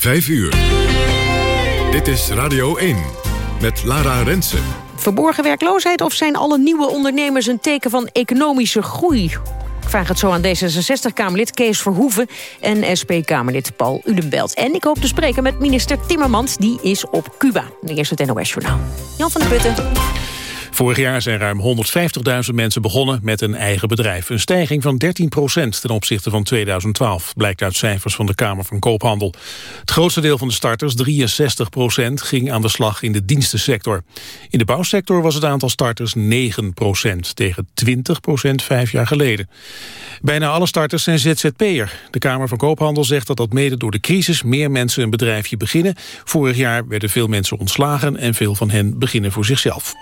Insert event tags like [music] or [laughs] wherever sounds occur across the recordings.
5 uur. Dit is Radio 1 met Lara Rensen. Verborgen werkloosheid of zijn alle nieuwe ondernemers een teken van economische groei? Ik vraag het zo aan D66-Kamerlid Kees Verhoeven en SP-Kamerlid Paul Udenbelt. En ik hoop te spreken met minister Timmermans, die is op Cuba. Eerst het NOS-journaal. Jan van der Putten. Vorig jaar zijn ruim 150.000 mensen begonnen met een eigen bedrijf. Een stijging van 13 procent ten opzichte van 2012, blijkt uit cijfers van de Kamer van Koophandel. Het grootste deel van de starters, 63 procent, ging aan de slag in de dienstensector. In de bouwsector was het aantal starters 9 procent, tegen 20 procent vijf jaar geleden. Bijna alle starters zijn ZZP'er. De Kamer van Koophandel zegt dat dat mede door de crisis meer mensen een bedrijfje beginnen. Vorig jaar werden veel mensen ontslagen en veel van hen beginnen voor zichzelf.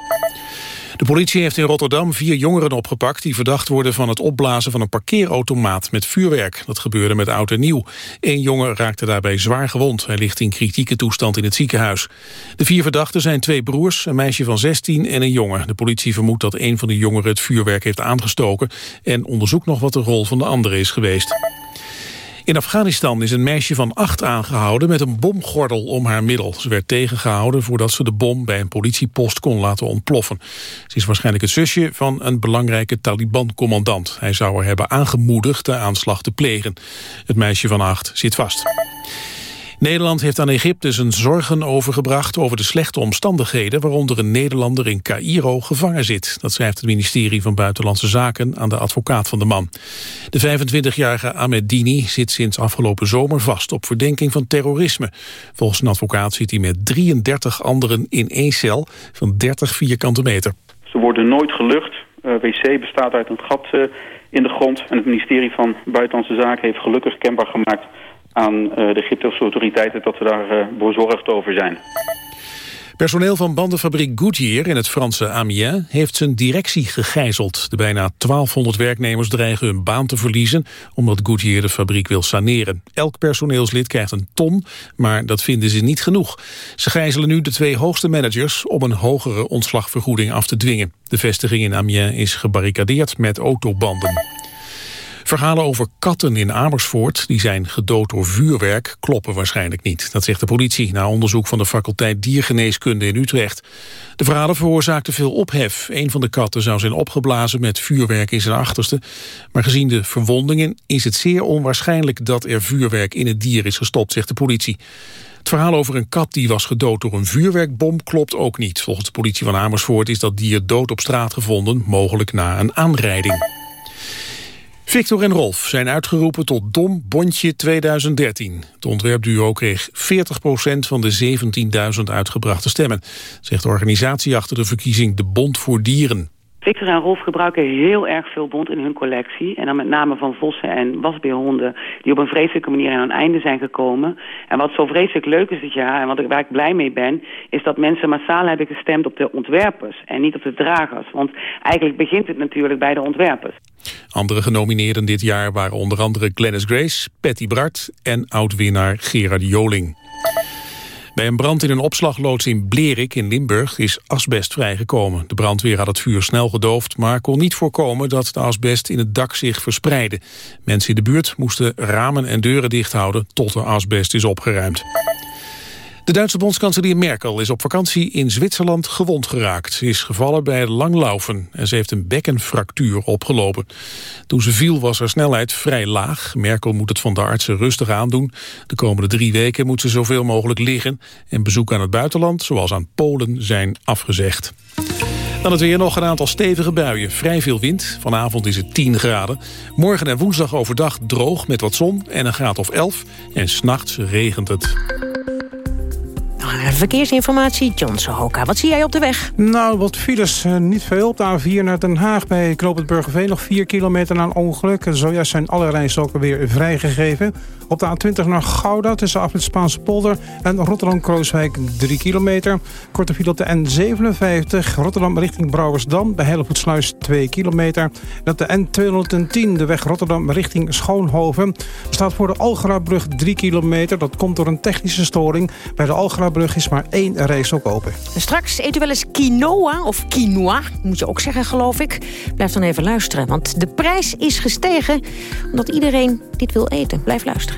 De politie heeft in Rotterdam vier jongeren opgepakt... die verdacht worden van het opblazen van een parkeerautomaat met vuurwerk. Dat gebeurde met oud en nieuw. Eén jongen raakte daarbij zwaar gewond. Hij ligt in kritieke toestand in het ziekenhuis. De vier verdachten zijn twee broers, een meisje van 16 en een jongen. De politie vermoedt dat een van de jongeren het vuurwerk heeft aangestoken... en onderzoekt nog wat de rol van de andere is geweest. In Afghanistan is een meisje van acht aangehouden met een bomgordel om haar middel. Ze werd tegengehouden voordat ze de bom bij een politiepost kon laten ontploffen. Ze is waarschijnlijk het zusje van een belangrijke Taliban-commandant. Hij zou er hebben aangemoedigd de aanslag te plegen. Het meisje van acht zit vast. Nederland heeft aan Egypte zijn zorgen overgebracht over de slechte omstandigheden waaronder een Nederlander in Cairo gevangen zit. Dat schrijft het ministerie van Buitenlandse Zaken aan de advocaat van de man. De 25-jarige Ahmed Dini zit sinds afgelopen zomer vast op verdenking van terrorisme. Volgens een advocaat zit hij met 33 anderen in één cel van 30 vierkante meter. Ze worden nooit gelucht. Uh, wc bestaat uit een gat uh, in de grond. En het ministerie van Buitenlandse Zaken heeft gelukkig kenbaar gemaakt aan eh, de Egyptische autoriteiten dat we daar eh, bezorgd over zijn. Personeel van bandenfabriek Goodyear in het Franse Amiens heeft zijn directie gegijzeld. De bijna 1200 werknemers dreigen hun baan te verliezen omdat Goodyear de fabriek wil saneren. Elk personeelslid krijgt een ton, maar dat vinden ze niet genoeg. Ze gijzelen nu de twee hoogste managers om een hogere ontslagvergoeding af te dwingen. De vestiging in Amiens is gebarricadeerd met autobanden. Verhalen over katten in Amersfoort die zijn gedood door vuurwerk kloppen waarschijnlijk niet. Dat zegt de politie na onderzoek van de faculteit Diergeneeskunde in Utrecht. De verhalen veroorzaakten veel ophef. Een van de katten zou zijn opgeblazen met vuurwerk in zijn achterste. Maar gezien de verwondingen is het zeer onwaarschijnlijk dat er vuurwerk in het dier is gestopt, zegt de politie. Het verhaal over een kat die was gedood door een vuurwerkbom klopt ook niet. Volgens de politie van Amersfoort is dat dier dood op straat gevonden, mogelijk na een aanrijding. Victor en Rolf zijn uitgeroepen tot Dom Bondje 2013. Het ontwerpduo kreeg 40% van de 17.000 uitgebrachte stemmen, zegt de organisatie achter de verkiezing De Bond voor Dieren. Victor en Rolf gebruiken heel erg veel bont in hun collectie. En dan met name van vossen en wasbeerhonden... die op een vreselijke manier aan hun einde zijn gekomen. En wat zo vreselijk leuk is dit jaar, en wat ik, waar ik blij mee ben... is dat mensen massaal hebben gestemd op de ontwerpers... en niet op de dragers. Want eigenlijk begint het natuurlijk bij de ontwerpers. Andere genomineerden dit jaar waren onder andere Glennis Grace, Patty Bart... en oud-winnaar Gerard Joling. Bij een brand in een opslagloods in Blerik in Limburg is asbest vrijgekomen. De brandweer had het vuur snel gedoofd, maar kon niet voorkomen dat de asbest in het dak zich verspreidde. Mensen in de buurt moesten ramen en deuren dicht houden tot de asbest is opgeruimd. De Duitse bondskanselier Merkel is op vakantie in Zwitserland gewond geraakt. Ze is gevallen bij langlaufen en ze heeft een bekkenfractuur opgelopen. Toen ze viel was haar snelheid vrij laag. Merkel moet het van de artsen rustig aandoen. De komende drie weken moet ze zoveel mogelijk liggen. En bezoek aan het buitenland, zoals aan Polen, zijn afgezegd. Dan het weer nog een aantal stevige buien. Vrij veel wind. Vanavond is het 10 graden. Morgen en woensdag overdag droog met wat zon en een graad of 11. En s'nachts regent het. Verkeersinformatie, John Sohoka. Wat zie jij op de weg? Nou, wat files. Eh, niet veel. Op de A4 naar Den Haag bij Knoop Burgerveen. Nog 4 kilometer na een ongeluk. Zojuist zijn alle rijstroken weer vrijgegeven. Op de A20 naar Gouda tussen Afrit Spaanse polder en Rotterdam-Krooswijk 3 kilometer. Korte file op de N57 Rotterdam richting Brouwersdam bij Hellevoetsluis 2 kilometer. En de N210 de weg Rotterdam richting Schoonhoven staat voor de Algrabrug 3 kilometer. Dat komt door een technische storing. Bij de Algrabrug is maar één reis ook open. Straks eet u wel eens quinoa of quinoa, moet je ook zeggen geloof ik. Blijf dan even luisteren, want de prijs is gestegen omdat iedereen dit wil eten. Blijf luisteren.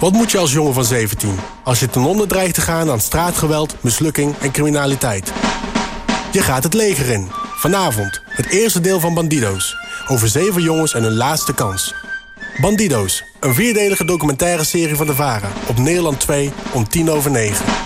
Wat moet je als jongen van 17 als je ten onder dreigt te gaan aan straatgeweld, mislukking en criminaliteit? Je gaat het leger in. Vanavond het eerste deel van Bandido's. Over zeven jongens en hun laatste kans. Bandido's, een vierdelige documentaire serie van de VARA. Op Nederland 2 om tien over negen.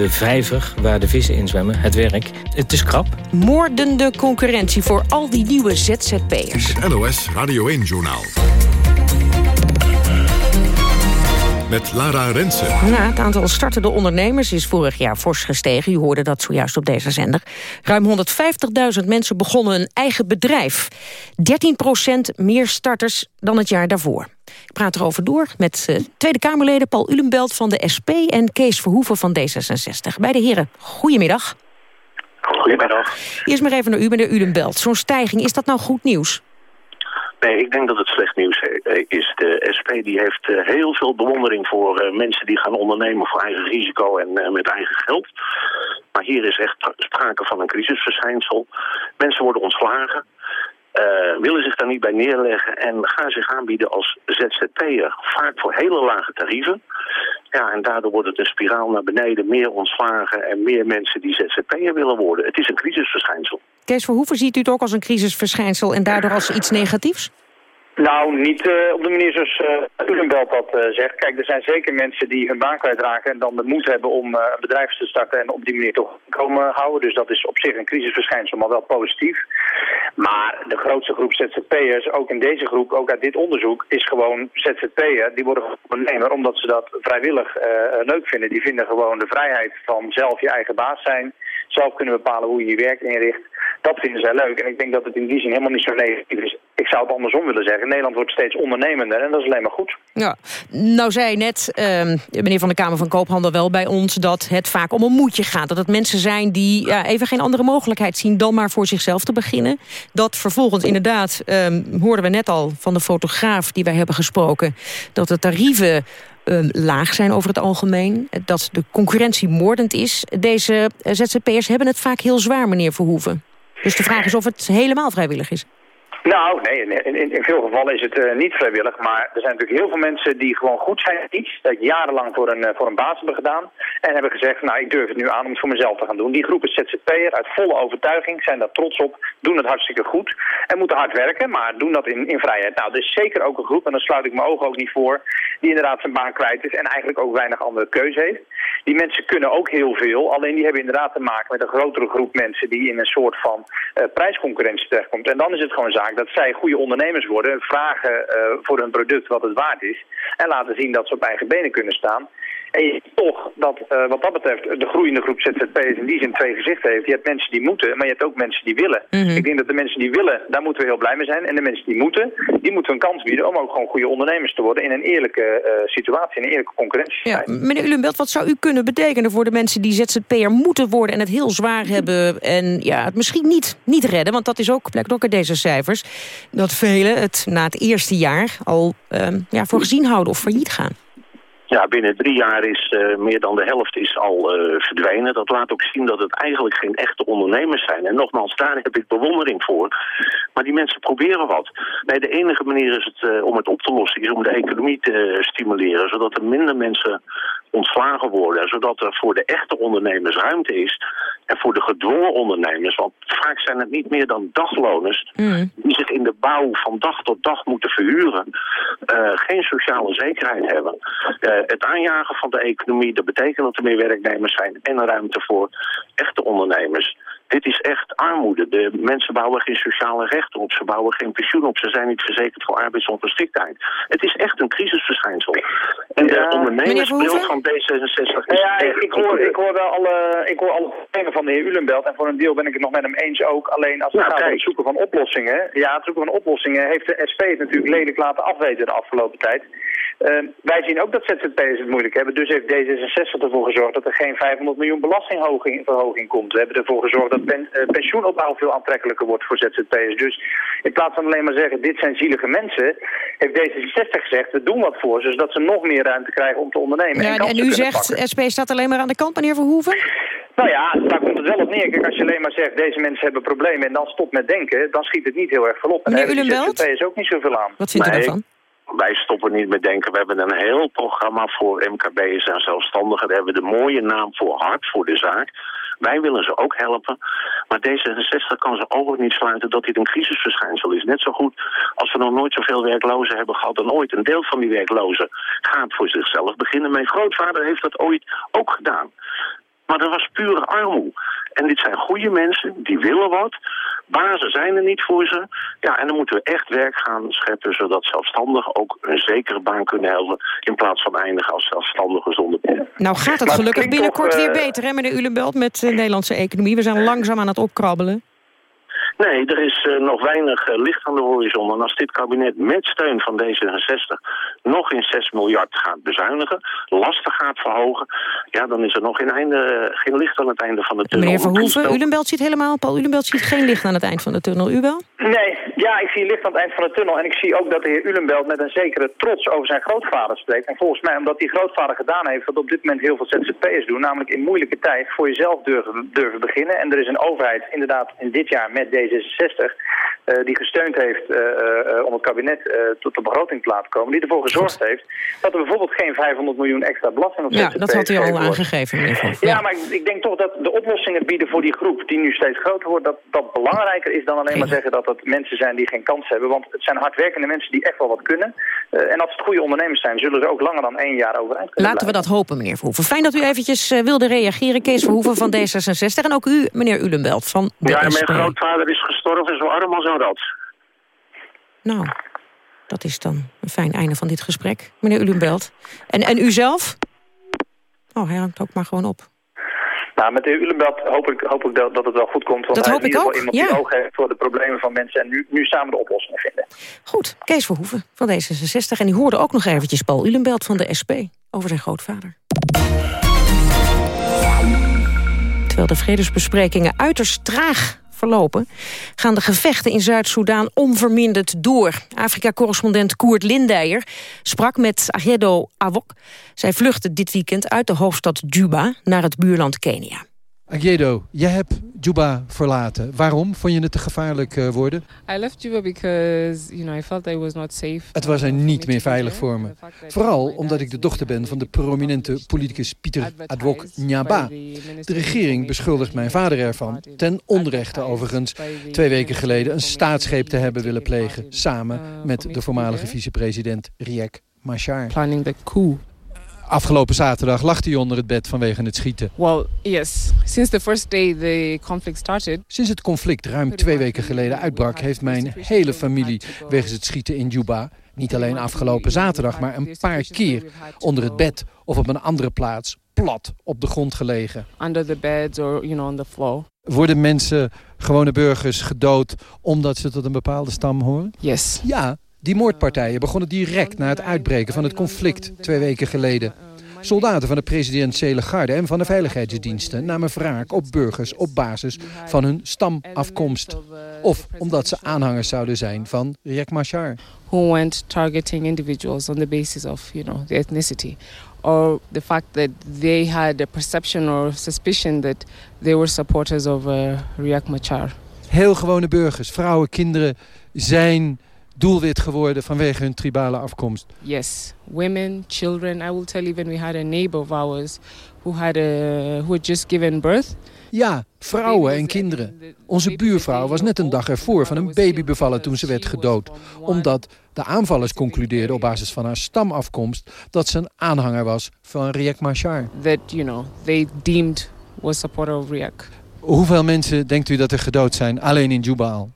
de vijver waar de vissen in zwemmen, het werk. Het is krap. Moordende concurrentie voor al die nieuwe ZZP'ers. Het NOS Radio 1-journaal. Met Lara Rensen. Ja, het aantal startende ondernemers is vorig jaar fors gestegen. U hoorde dat zojuist op deze zender. Ruim 150.000 mensen begonnen een eigen bedrijf. 13% meer starters dan het jaar daarvoor. Ik praat erover door met uh, Tweede Kamerleden Paul Ulenbelt van de SP... en Kees Verhoeven van D66. Beide heren, goedemiddag. Goedemiddag. Eerst maar even naar u, meneer Ulenbelt. Zo'n stijging, is dat nou goed nieuws? Nee, ik denk dat het slecht nieuws eh, is. De SP die heeft eh, heel veel bewondering voor mensen die gaan ondernemen voor eigen risico en met eigen geld. Maar hier is echt sprake van een crisisverschijnsel. Mensen worden ontslagen. Willen zich daar niet bij neerleggen en gaan zich aanbieden als ZZP'er. Vaak voor hele lage tarieven. Ja, en daardoor wordt het een spiraal naar beneden. Meer ontslagen en meer mensen die ZZP'er willen worden. Het is een crisisverschijnsel. Kees Verhoeven, ziet u het ook als een crisisverschijnsel en daardoor als iets negatiefs? Nou, niet uh, op de manier zoals uh, Ulenbelt dat uh, zegt. Kijk, er zijn zeker mensen die hun baan kwijtraken en dan de moed hebben om uh, een bedrijf te starten en op die manier toch komen houden. Dus dat is op zich een crisisverschijnsel, maar wel positief. Maar de grootste groep ZZP'ers, ook in deze groep, ook uit dit onderzoek, is gewoon ZZP'er. Die worden ondernemer omdat ze dat vrijwillig leuk vinden. Die vinden gewoon de vrijheid van zelf je eigen baas zijn, zelf kunnen bepalen hoe je je werk inricht. Dat vinden zij leuk. En ik denk dat het in die zin helemaal niet zo negatief is. Ik zou het andersom willen zeggen. Nederland wordt steeds ondernemender en dat is alleen maar goed. Ja, nou zei net uh, meneer Van de Kamer van Koophandel wel bij ons... dat het vaak om een moedje gaat. Dat het mensen zijn die even geen andere mogelijkheid zien... dan maar voor zichzelf te beginnen. Dat vervolgens inderdaad, um, hoorden we net al van de fotograaf die wij hebben gesproken... dat de tarieven um, laag zijn over het algemeen. Dat de concurrentie moordend is. Deze ZZP'ers hebben het vaak heel zwaar, meneer Verhoeven. Dus de vraag is of het helemaal vrijwillig is. Nou, nee, in, in, veel gevallen is het uh, niet vrijwillig. Maar er zijn natuurlijk heel veel mensen die gewoon goed zijn in iets. Dat jarenlang voor een, uh, voor een baas hebben gedaan. En hebben gezegd, nou, ik durf het nu aan om het voor mezelf te gaan doen. Die groep is ZZP'er uit volle overtuiging. Zijn daar trots op. Doen het hartstikke goed. En moeten hard werken, maar doen dat in, in vrijheid. Nou, er is zeker ook een groep, en daar sluit ik mijn ogen ook niet voor. Die inderdaad zijn baan kwijt is en eigenlijk ook weinig andere keuze heeft. Die mensen kunnen ook heel veel. Alleen die hebben inderdaad te maken met een grotere groep mensen die in een soort van uh, prijsconcurrentie terechtkomt. En dan is het gewoon zaak dat zij goede ondernemers worden, vragen uh, voor hun product wat het waard is en laten zien dat ze op eigen benen kunnen staan. En je ziet toch dat uh, wat dat betreft de groeiende groep ZZP'ers in die zin twee gezichten heeft. Je hebt mensen die moeten, maar je hebt ook mensen die willen. Mm -hmm. Ik denk dat de mensen die willen, daar moeten we heel blij mee zijn. En de mensen die moeten, die moeten een kans bieden om ook gewoon goede ondernemers te worden in een eerlijke uh, situatie, in een eerlijke concurrentie. Ja, meneer Ulenbelt, wat zou u kunnen betekenen voor de mensen die ZZP'er moeten worden en het heel zwaar hebben en ja, het misschien niet, niet redden, want dat is ook, uit deze cijfers, dat velen het na het eerste jaar al uh, ja, voor gezien houden of failliet gaan? Ja, binnen drie jaar is uh, meer dan de helft is al uh, verdwenen. Dat laat ook zien dat het eigenlijk geen echte ondernemers zijn. En nogmaals, daar heb ik bewondering voor. Maar die mensen proberen wat. Nee, de enige manier is het, uh, om het op te lossen is om de economie te stimuleren. Zodat er minder mensen ontslagen worden. Zodat er voor de echte ondernemers ruimte is. En voor de gedwongen ondernemers, want vaak zijn het niet meer dan dagloners... Mm. die zich in de bouw van dag tot dag moeten verhuren... Uh, geen sociale zekerheid hebben. Uh, het aanjagen van de economie, dat betekent dat er meer werknemers zijn... en ruimte voor echte ondernemers. Dit is echt armoede. De mensen bouwen geen sociale rechten op. Ze bouwen geen pensioen op. Ze zijn niet verzekerd voor arbeidsongeschiktheid. Het is echt een crisisverschijnsel. En de ondernemersbril van D66 is ja, ik, ik, hoor, ik, hoor wel alle, ik hoor alle problemen van de heer Ulenbelt. En voor een deel ben ik het nog met hem eens ook. Alleen als het gaat om het zoeken van oplossingen. Ja, het zoeken van oplossingen heeft de SP het natuurlijk lelijk laten afweten de afgelopen tijd. Uh, wij zien ook dat ZZP'ers het moeilijk hebben. Dus heeft D66 ervoor gezorgd dat er geen 500 miljoen belastingverhoging komt. We hebben ervoor gezorgd dat pen, uh, pensioenopbouw veel aantrekkelijker wordt voor ZZP'ers. Dus in plaats van alleen maar zeggen, dit zijn zielige mensen... heeft D66 gezegd, we doen wat voor ze... zodat ze nog meer ruimte krijgen om te ondernemen. Ja, en, en u zegt, pakken. SP staat alleen maar aan de kant, meneer Verhoeven? Nou ja, daar komt het wel op neer. Kijk, als je alleen maar zegt, deze mensen hebben problemen... en dan stopt met denken, dan schiet het niet heel erg veel op. En meneer Ulenbelt? is ook niet zoveel aan. Wat vindt u daarvan? Wij stoppen niet met denken. We hebben een heel programma voor MKB's en zelfstandigen. Daar hebben we de mooie naam voor hart, voor de zaak. Wij willen ze ook helpen. Maar D66 kan ze ook niet sluiten dat dit een crisisverschijnsel is. Net zo goed als we nog nooit zoveel werklozen hebben gehad dan ooit. Een deel van die werklozen gaat voor zichzelf beginnen. Mijn grootvader heeft dat ooit ook gedaan. Maar dat was pure armoede. En dit zijn goede mensen, die willen wat. Bazen zijn er niet voor ze. Ja, en dan moeten we echt werk gaan scheppen... zodat zelfstandigen ook een zekere baan kunnen helpen... in plaats van eindigen als zelfstandigen zonder baan. Nou gaat het gelukkig binnenkort weer beter, hè, meneer Ulenbelt... met de Nederlandse economie. We zijn langzaam aan het opkrabbelen. Nee, er is uh, nog weinig uh, licht aan de horizon. En als dit kabinet met steun van D66 nog in 6 miljard gaat bezuinigen, lasten gaat verhogen, ja, dan is er nog geen, einde, geen licht aan het einde van de tunnel. Meneer Verhoeven, Ulenbelt ziet helemaal, Paul Ulenbelt ziet geen licht aan het eind van de tunnel. U wel? Nee, ja, ik zie licht aan het eind van de tunnel. En ik zie ook dat de heer Ulenbelt met een zekere trots over zijn grootvader spreekt. En volgens mij, omdat die grootvader gedaan heeft wat op dit moment heel veel ZZP'ers doen, namelijk in moeilijke tijd voor jezelf durven, durven beginnen. En er is een overheid inderdaad in dit jaar met deze 66 uh, die gesteund heeft uh, uh, om het kabinet tot de begroting te laten komen. Die ervoor gezorgd Goed. heeft dat er bijvoorbeeld geen 500 miljoen extra belasting op Ja, dat had u al aangegeven. Ja, ja, maar ik, ik, denk toch dat de oplossingen bieden voor die groep die nu steeds groter wordt, dat dat belangrijker is dan alleen maar zeggen dat het mensen zijn die geen kans hebben. Want het zijn hardwerkende mensen die echt wel wat kunnen. en als het goede ondernemers zijn, zullen ze ook langer dan één jaar overeind kunnen Laten blijven. we dat hopen, meneer Verhoeven. Fijn dat u eventjes wilde reageren. Kees Verhoeven van D66 en ook u, meneer Ulenbelt van de Ja, SP. mijn grootvader is gestorven, zo arm als een rat. Nou, dat is dan een fijn einde van dit gesprek. Meneer Ulenbelt. En, en u zelf? Oh, hij hangt ook maar gewoon op. Nou, met de heer Ulenbelt hoop ik, hoop ik dat, dat het wel goed komt. Want dat hij hoop is in ik ieder ook, geval iemand ja. die oog heeft voor de problemen van mensen... en nu, nu samen de oplossingen vinden. Goed, Kees Verhoeven van D66. En die hoorde ook nog eventjes Paul Ulenbelt van de SP over zijn grootvader. Terwijl de vredesbesprekingen uiterst traag verlopen... gaan de gevechten in Zuid-Soedan onverminderd door. Afrika-correspondent Koert Lindijer sprak met Agedo Awok. Zij vluchtte dit weekend uit de hoofdstad Juba naar het buurland Kenia. Agiedo, jij hebt Juba verlaten. Waarom? Vond je het te gevaarlijk uh, worden? I left Juba because you know I felt I was not safe. Het was er niet meer veilig voor me. Vooral omdat ik de dochter ben van de prominente politicus Pieter Adwok Nyaba. De regering beschuldigt mijn vader ervan, ten onrechte overigens, twee weken geleden een staatsgreep te hebben willen plegen, samen met de voormalige vicepresident Riek Machar. Planning the coup. Afgelopen zaterdag lag hij onder het bed vanwege het schieten. Well, yes. Since the first day the conflict started. Sinds het conflict ruim twee weken geleden uitbrak... heeft mijn hele familie wegens het schieten in Juba... niet alleen afgelopen zaterdag, maar een paar keer onder het bed... of op een andere plaats plat op de grond gelegen. Under the bed or you know on the floor. Worden mensen, gewone burgers, gedood omdat ze tot een bepaalde stam horen? Yes. Ja, die moordpartijen begonnen direct na het uitbreken van het conflict twee weken geleden. Soldaten van de presidentiële garde en van de veiligheidsdiensten namen wraak op burgers op basis van hun stamafkomst. Of omdat ze aanhangers zouden zijn van Riek Machar. Who went targeting individuals on the basis of, you know, the ethnicity. Or the fact that they had a perception or suspicion that they were supporters of uh, Riek Machar. Heel gewone burgers, vrouwen, kinderen zijn doelwit geworden vanwege hun tribale afkomst. Yes, women, children. I will tell even we had a neighbor of ours who had a who had just given birth. Ja, vrouwen en kinderen. Onze buurvrouw was net een dag ervoor van een baby bevallen toen ze werd gedood. Omdat de aanvallers concludeerden op basis van haar stamafkomst... dat ze een aanhanger was van Riek Machar. That, you know, they deemed was supporter of Riek. Hoeveel mensen denkt u dat er gedood zijn alleen in Juba al?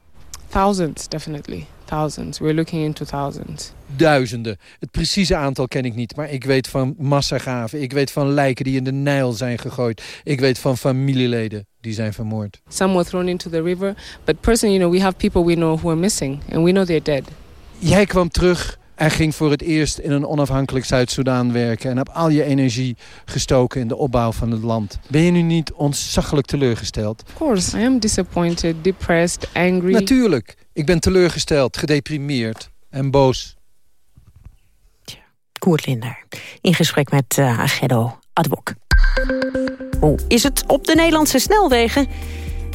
Thousands, definitely. Thousands. We're looking into thousands. Duizenden. Het precieze aantal ken ik niet. Maar ik weet van massagraven. Ik weet van lijken die in de Nijl zijn gegooid. Ik weet van familieleden die zijn vermoord. Some were thrown into the river. But personally, you know, we have people we know who are missing. And we know they're dead. Jij kwam terug en ging voor het eerst in een onafhankelijk Zuid-Soedan werken... en heb al je energie gestoken in de opbouw van het land. Ben je nu niet ontzaglijk teleurgesteld? Of course, I am disappointed, depressed, angry. Natuurlijk. Ik ben teleurgesteld, gedeprimeerd en boos. Koert Linder, in gesprek met uh, Ageddo Adwok. Hoe is het op de Nederlandse snelwegen?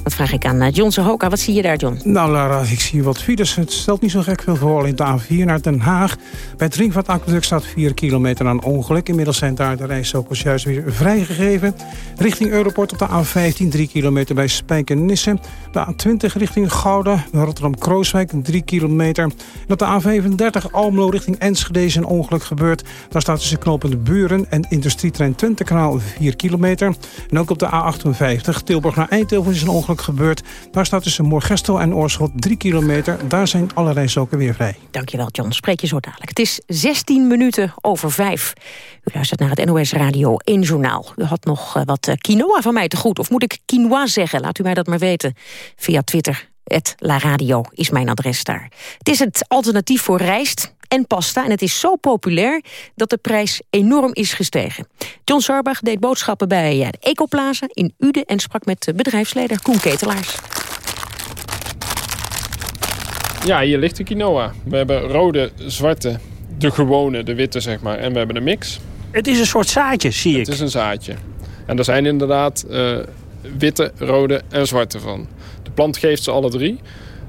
Dat vraag ik aan eh, John Sehoka. Wat zie je daar, John? Nou, Lara, ik zie wat files. Het stelt niet zo gek veel voor in de A4 naar Den Haag. Bij het ringvaartaqueduct staat 4 kilometer aan ongeluk. Inmiddels zijn daar de rijstokers juist weer vrijgegeven. Richting Europort op de A15, 3 kilometer bij Spijkenisse. De A20 richting Gouda, Rotterdam-Krooswijk, 3 kilometer. En op de A35 Almelo richting Enschede is een ongeluk gebeurd. Daar staat tussen knopende Buren en industrietrein Twentekanaal 4 kilometer. En ook op de A58 Tilburg naar Eindhoven is een ongeluk gebeurd. Daar staat tussen Moorgestel en Oorschot 3 kilometer. Daar zijn alle rijstroken weer vrij. Dankjewel, John. Spreek je zo dadelijk. Het is 16 minuten over 5. U luistert naar het NOS Radio 1 Journaal. U had nog uh, wat uh, quinoa van mij te goed. Of moet ik quinoa zeggen? Laat u mij dat maar weten. Via Twitter. La Radio is mijn adres daar. Het is het alternatief voor rijst en pasta. En het is zo populair dat de prijs enorm is gestegen. John Sarbach deed boodschappen bij de Ecoplaza in Uden... en sprak met bedrijfsleider Koen Ketelaars. Ja, hier ligt de quinoa. We hebben rode, zwarte, de gewone, de witte zeg maar. En we hebben een mix. Het is een soort zaadje, zie ik. Het is een zaadje. En er zijn inderdaad uh, witte, rode en zwarte van. De plant geeft ze alle drie.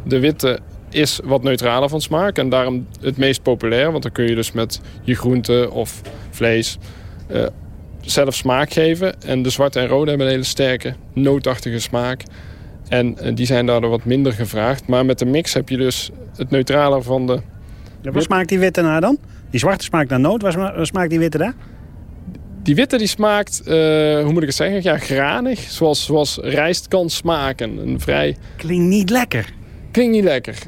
De witte is wat neutraler van smaak en daarom het meest populair. Want dan kun je dus met je groente of vlees uh, zelf smaak geven. En de zwarte en rode hebben een hele sterke, nootachtige smaak. En uh, die zijn daardoor wat minder gevraagd. Maar met de mix heb je dus het neutrale van de... Ja, wat smaakt die witte naar dan? Die zwarte smaakt naar noot. Wat smaakt die witte daar? Die witte die smaakt, uh, hoe moet ik het zeggen, ja, granig. Zoals, zoals rijst kan smaken. Een vrij... Klinkt niet lekker. Klinkt niet lekker.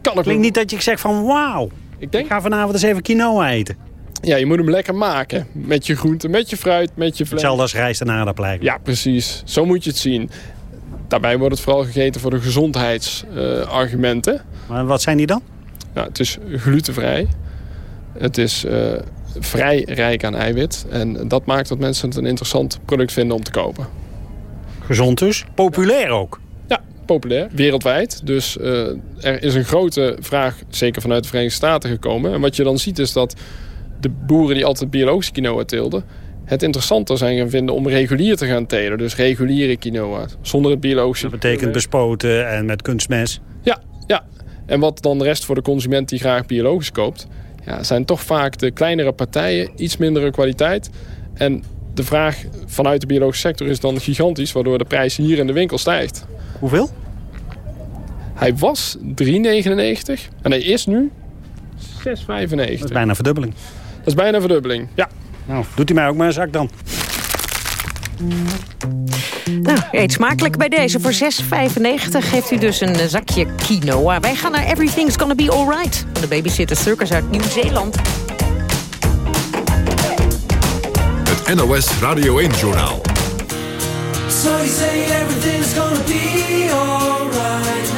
Kan ook Klinkt niet dat je zegt van wauw, ik, denk... ik ga vanavond eens even quinoa eten. Ja, je moet hem lekker maken. Met je groenten, met je fruit, met je vlees. Hetzelfde als rijst en aardappelen Ja, precies. Zo moet je het zien. Daarbij wordt het vooral gegeten voor de gezondheidsargumenten. Uh, maar wat zijn die dan? Nou, het is glutenvrij. Het is uh, vrij rijk aan eiwit. En dat maakt dat mensen het een interessant product vinden om te kopen. Gezond dus. Populair ook. Populair. Wereldwijd. Dus uh, er is een grote vraag, zeker vanuit de Verenigde Staten gekomen. En wat je dan ziet is dat de boeren die altijd biologische quinoa teelden... het interessanter zijn gaan vinden om regulier te gaan telen. Dus reguliere quinoa, zonder het biologische... Dat betekent bespoten en met kunstmest? Ja, ja. En wat dan de rest voor de consument die graag biologisch koopt... Ja, zijn toch vaak de kleinere partijen, iets mindere kwaliteit. En de vraag vanuit de biologische sector is dan gigantisch... waardoor de prijs hier in de winkel stijgt. Hoeveel? Hij was 3,99 en hij is nu 6,95. Dat is bijna een verdubbeling. Dat is bijna een verdubbeling, ja. Nou, doet hij mij ook maar een zak dan. Nou, eet smakelijk bij deze. Voor 6,95 geeft u dus een zakje quinoa. Wij gaan naar Everything's Gonna Be Alright. De Babysitter Circus uit Nieuw-Zeeland. NOS Radio 1-journaal. So you say everything's gonna be alright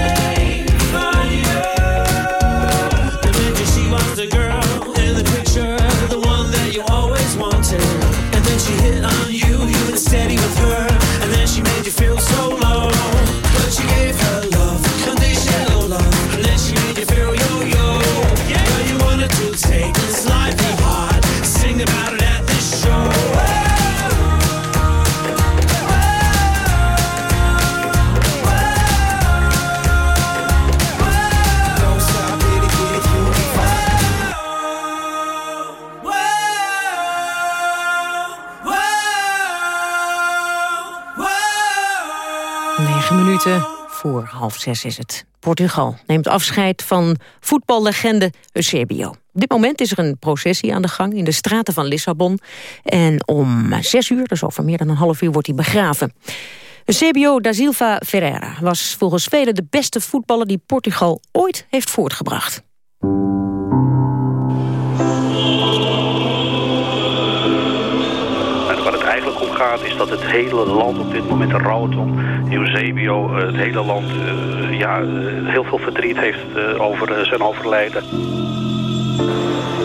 half zes is het. Portugal neemt afscheid van voetballegende Eusebio. Op dit moment is er een processie aan de gang in de straten van Lissabon. En om zes uur, dus over meer dan een half uur, wordt hij begraven. Eusebio da Silva Ferreira was volgens velen de beste voetballer... die Portugal ooit heeft voortgebracht. Gaat is dat het hele land op dit moment rouwt om Eusebio. Eh, Het hele land eh, ja, eh, heel veel verdriet heeft eh, over zijn overlijden.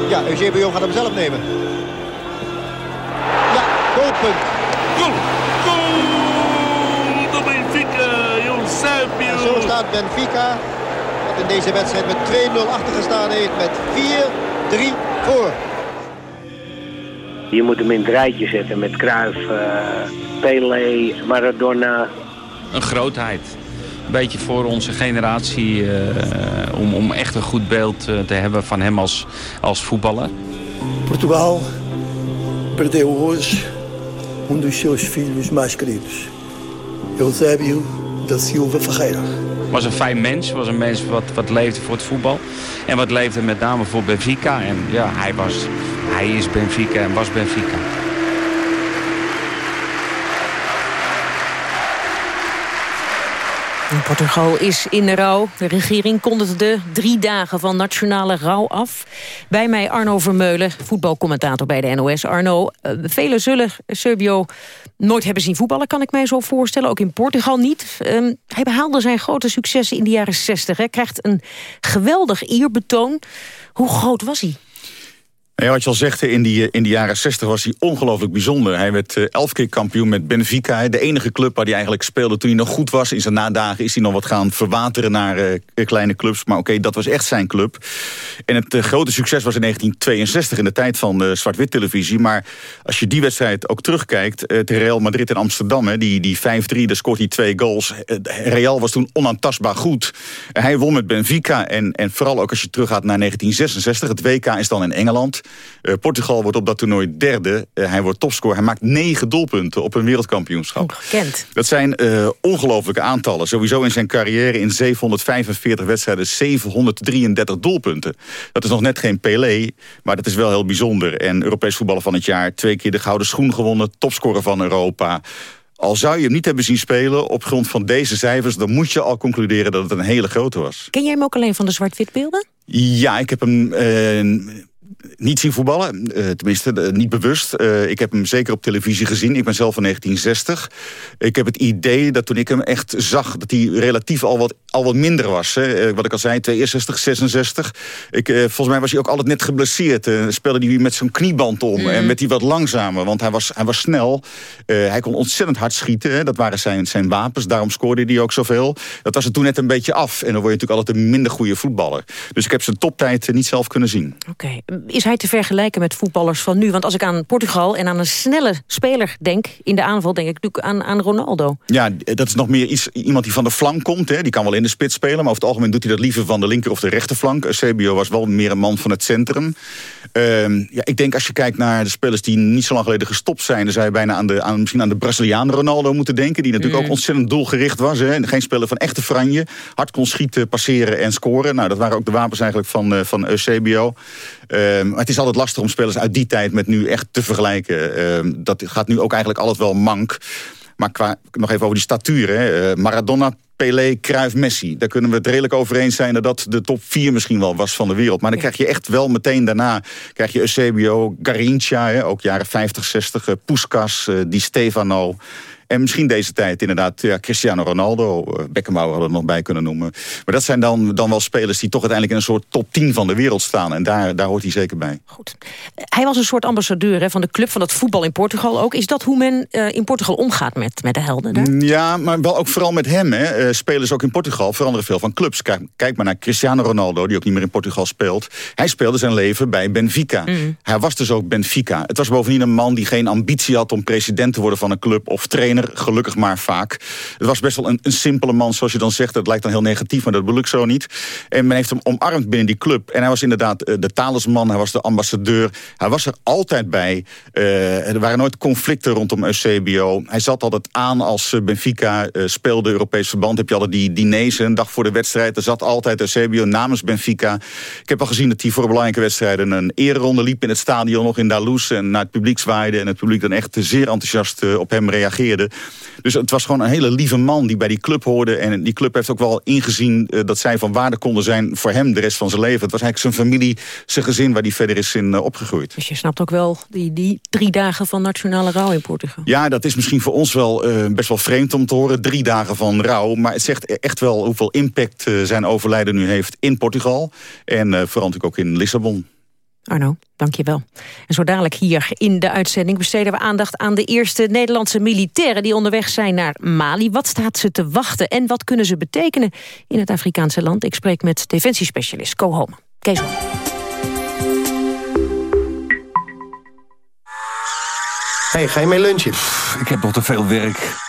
Ja, Eusebio gaat hem zelf nemen. Ja, doelpunt. Goal! Goal! De Benfica, Eusebio. En zo staat Benfica, dat in deze wedstrijd met 2-0 achtergestaan heeft, met 4-3 voor. Je moet hem in het rijtje zetten met Cruyff, eh Pelé, Maradona. Een grootheid. Een beetje voor onze generatie eh, om, om echt een goed beeld eh, te hebben van hem als, als voetballer. Portugal perdeu hoje um dos seus filhos mais queridos, Eusébio da Silva Ferreira. Was een fijn mens, was een mens wat, wat leefde voor het voetbal. En wat leefde met name voor Benfica. En ja, hij, was, hij is Benfica en was Benfica. En Portugal is in de rouw. De regering kondigde drie dagen van nationale rouw af. Bij mij Arno Vermeulen, voetbalcommentator bij de NOS. Arno, eh, velen zullen Serbio nooit hebben zien voetballen, kan ik mij zo voorstellen. Ook in Portugal niet. Ehm, hij behaalde zijn grote successen in de jaren 60. Hij krijgt een geweldig eerbetoon. Hoe groot was hij? Ja, wat je al zegt, in die, in de jaren 60 was hij ongelooflijk bijzonder. Hij werd eh, elf keer kampioen met Benfica. De enige club waar hij eigenlijk speelde toen hij nog goed was. In zijn nadagen is hij nog wat gaan verwateren naar eh, kleine clubs. Maar oké, dat was echt zijn club. En het eh, grote succes was in 1962 in de tijd van zwart-wit televisie. Maar als je die wedstrijd ook terugkijkt... Tegen Real Madrid in Amsterdam, hè, die, die 5-3, daar scoort hij twee goals. Real was toen onaantastbaar goed. hij won met Benfica. En, en vooral ook als je teruggaat naar 1966. Het WK is dan in Engeland. Uh, Portugal wordt op dat toernooi derde. Uh, hij wordt topscorer. Hij maakt negen doelpunten op een wereldkampioenschap. Ongekend. Dat zijn uh, ongelooflijke aantallen. Sowieso in zijn carrière in 745 wedstrijden 733 doelpunten. Dat is nog net geen Pelé, maar dat is wel heel bijzonder. En Europees voetballer van het jaar. Twee keer de gouden schoen gewonnen. Topscorer van Europa. Al zou je hem niet hebben zien spelen op grond van deze cijfers... dan moet je al concluderen dat het een hele grote was. Ken jij hem ook alleen van de zwart-wit beelden? Ja, ik heb hem niet zien voetballen. Uh, tenminste, uh, niet bewust. Uh, ik heb hem zeker op televisie gezien. Ik ben zelf van 1960. Ik heb het idee dat toen ik hem echt zag... dat hij relatief al wat al wat minder was. Hè. Eh, wat ik al zei, 62, 66. Ik, eh, volgens mij was hij ook altijd net geblesseerd. Speelde hij met zo'n knieband om Mm. en met die wat langzamer. Want hij was, hij was snel. Eh, hij kon ontzettend hard schieten. Hè. Dat waren zijn, zijn wapens. Daarom scoorde hij ook zoveel. Dat was er toen net een beetje af. En dan word je natuurlijk altijd een minder goede voetballer. Dus ik heb zijn toptijd eh, niet zelf kunnen zien. Oké, is hij te vergelijken met voetballers van nu? Want als ik aan Portugal en aan een snelle speler denk... in de aanval denk ik natuurlijk aan, aan Ronaldo. Ja, dat is nog meer iets, iemand die van de flank komt. Hè. Die kan wel in de spits spelen, maar over het algemeen doet hij dat liever van de linker of de rechterflank. Eusebio was wel meer een man van het centrum. Ehm, ja, ik denk als je kijkt naar de spelers die niet zo lang geleden gestopt zijn... dan zou je bijna aan de, aan, misschien aan de Braziliaan Ronaldo moeten denken... die natuurlijk Mm. ook ontzettend doelgericht was. Hè. Geen speler van echte franje. Hard kon schieten, passeren en scoren. Nou, dat waren ook de wapens eigenlijk van, eh, van Eusebio. Ehm, maar het is altijd lastig om spelers uit die tijd met nu echt te vergelijken. Ehm, dat gaat nu ook eigenlijk altijd wel mank. Maar qua, nog even over die statuur. Hè. Eh, Maradona, Pelé, Cruyff, Messi. Daar kunnen we het redelijk over eens zijn... dat dat de top 4 misschien wel was van de wereld. Maar dan krijg je echt wel meteen daarna... krijg je Eusebio, Garincha, hè, ook jaren 50, 60... eh, Puskas, eh, Di Stefano... En misschien deze tijd inderdaad ja, Cristiano Ronaldo, eh, Beckenbauer hadden er nog bij kunnen noemen. Maar dat zijn dan, dan wel spelers die toch uiteindelijk in een soort top 10 van de wereld staan. En daar, daar hoort hij zeker bij. Hij was een soort ambassadeur hè, van de club, van dat voetbal in Portugal ook. Is dat hoe men eh, in Portugal omgaat met, met de helden daar? Ja, maar wel ook vooral met hem. Hè. Eh, spelers ook in Portugal veranderen veel van clubs. Kijk, kijk maar naar Cristiano Ronaldo, die ook niet meer in Portugal speelt. Hij speelde zijn leven bij Benfica. Mm. Hij was dus ook Benfica. Het was bovendien een man die geen ambitie had om president te worden van een club of trainer. Gelukkig maar vaak. Het was best wel een, een simpele man, zoals je dan zegt. Dat lijkt dan heel negatief, maar dat ik zo niet. En men heeft hem omarmd binnen die club. En hij was inderdaad eh, de talisman, hij was de ambassadeur. Hij was er altijd bij. Eh, er waren nooit conflicten rondom Eusebio. Hij zat altijd aan als eh, Benfica speelde Europees verband. Heb je altijd die diners een dag voor de wedstrijd. Er zat altijd Eusebio namens Benfica. Ik heb al gezien dat hij voor belangrijke wedstrijden... een ereronde liep in het stadion nog in Dalous... en naar het publiek zwaaide. En het publiek dan echt zeer enthousiast op hem reageerde. Dus het was gewoon een hele lieve man die bij die club hoorde. En die club heeft ook wel ingezien eh, dat zij van waarde konden zijn... voor hem de rest van zijn leven. Het was eigenlijk zijn familie, zijn gezin... waar hij verder is in eh, opgegroeid. Dus je snapt ook wel die, die drie dagen van nationale rouw in Portugal. Ja, dat is misschien voor ons wel eh, best wel vreemd om te horen. Drie dagen van rouw. Maar het zegt e- echt wel hoeveel impact zijn overlijden nu heeft in Portugal. En eh, vooral natuurlijk ook in Lissabon. Arno, dank je wel. En zo dadelijk hier in de uitzending besteden we aandacht aan de eerste Nederlandse militairen die onderweg zijn naar Mali. Wat staat ze te wachten en wat kunnen ze betekenen in het Afrikaanse land? Ik spreek met defensiespecialist Co Home. Kees hey, ga je mee lunchen? Ik heb nog te veel werk.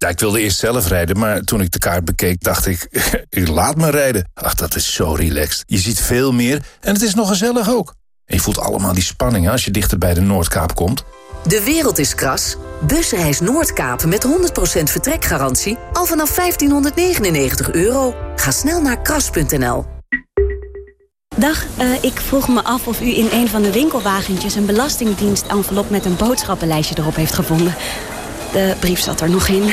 Ja, ik wilde eerst zelf rijden, maar toen ik de kaart bekeek, dacht ik... [laughs] ik laat me rijden. Ach, dat is zo relaxed. Je ziet veel meer en het is nog gezellig ook. En je voelt allemaal die spanning hè, als je dichter bij de Noordkaap komt. De wereld is kras. Busreis Noordkaap met 100% vertrekgarantie al vanaf 1599 euro. Ga snel naar kras.nl. Dag, eh, ik vroeg me af of u in een van de winkelwagentjes... een belastingdienst-envelop met een boodschappenlijstje erop heeft gevonden. De brief zat er nog in.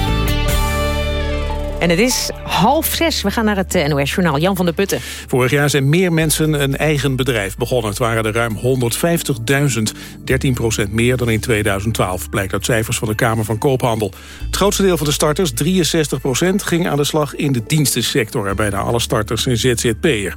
En het is half zes. We gaan naar het eh, NOS-journaal. Jan van der Putten. Vorig jaar zijn meer mensen een eigen bedrijf begonnen. Het waren er ruim 150.000, 13% meer dan in 2012... blijkt uit cijfers van de Kamer van Koophandel. Het grootste deel van de starters, 63% ging aan de slag in de dienstensector. Bijna alle starters zijn ZZP'er.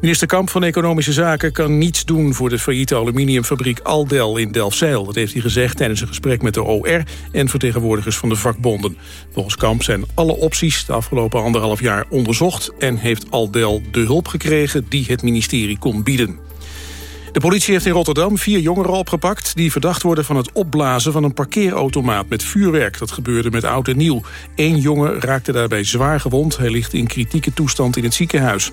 Minister Kamp van Economische Zaken kan niets doen... voor de failliete aluminiumfabriek Aldel in Delfzijl. Dat heeft hij gezegd tijdens een gesprek met de OR... en vertegenwoordigers van de vakbonden. Volgens Kamp zijn alle opties de afgelopen anderhalf jaar onderzocht... en heeft Aldel de hulp gekregen die het ministerie kon bieden. De politie heeft in Rotterdam vier jongeren opgepakt... die verdacht worden van het opblazen van een parkeerautomaat met vuurwerk. Dat gebeurde met oud en nieuw. Eén jongen raakte daarbij zwaar gewond. Hij ligt in kritieke toestand in het ziekenhuis.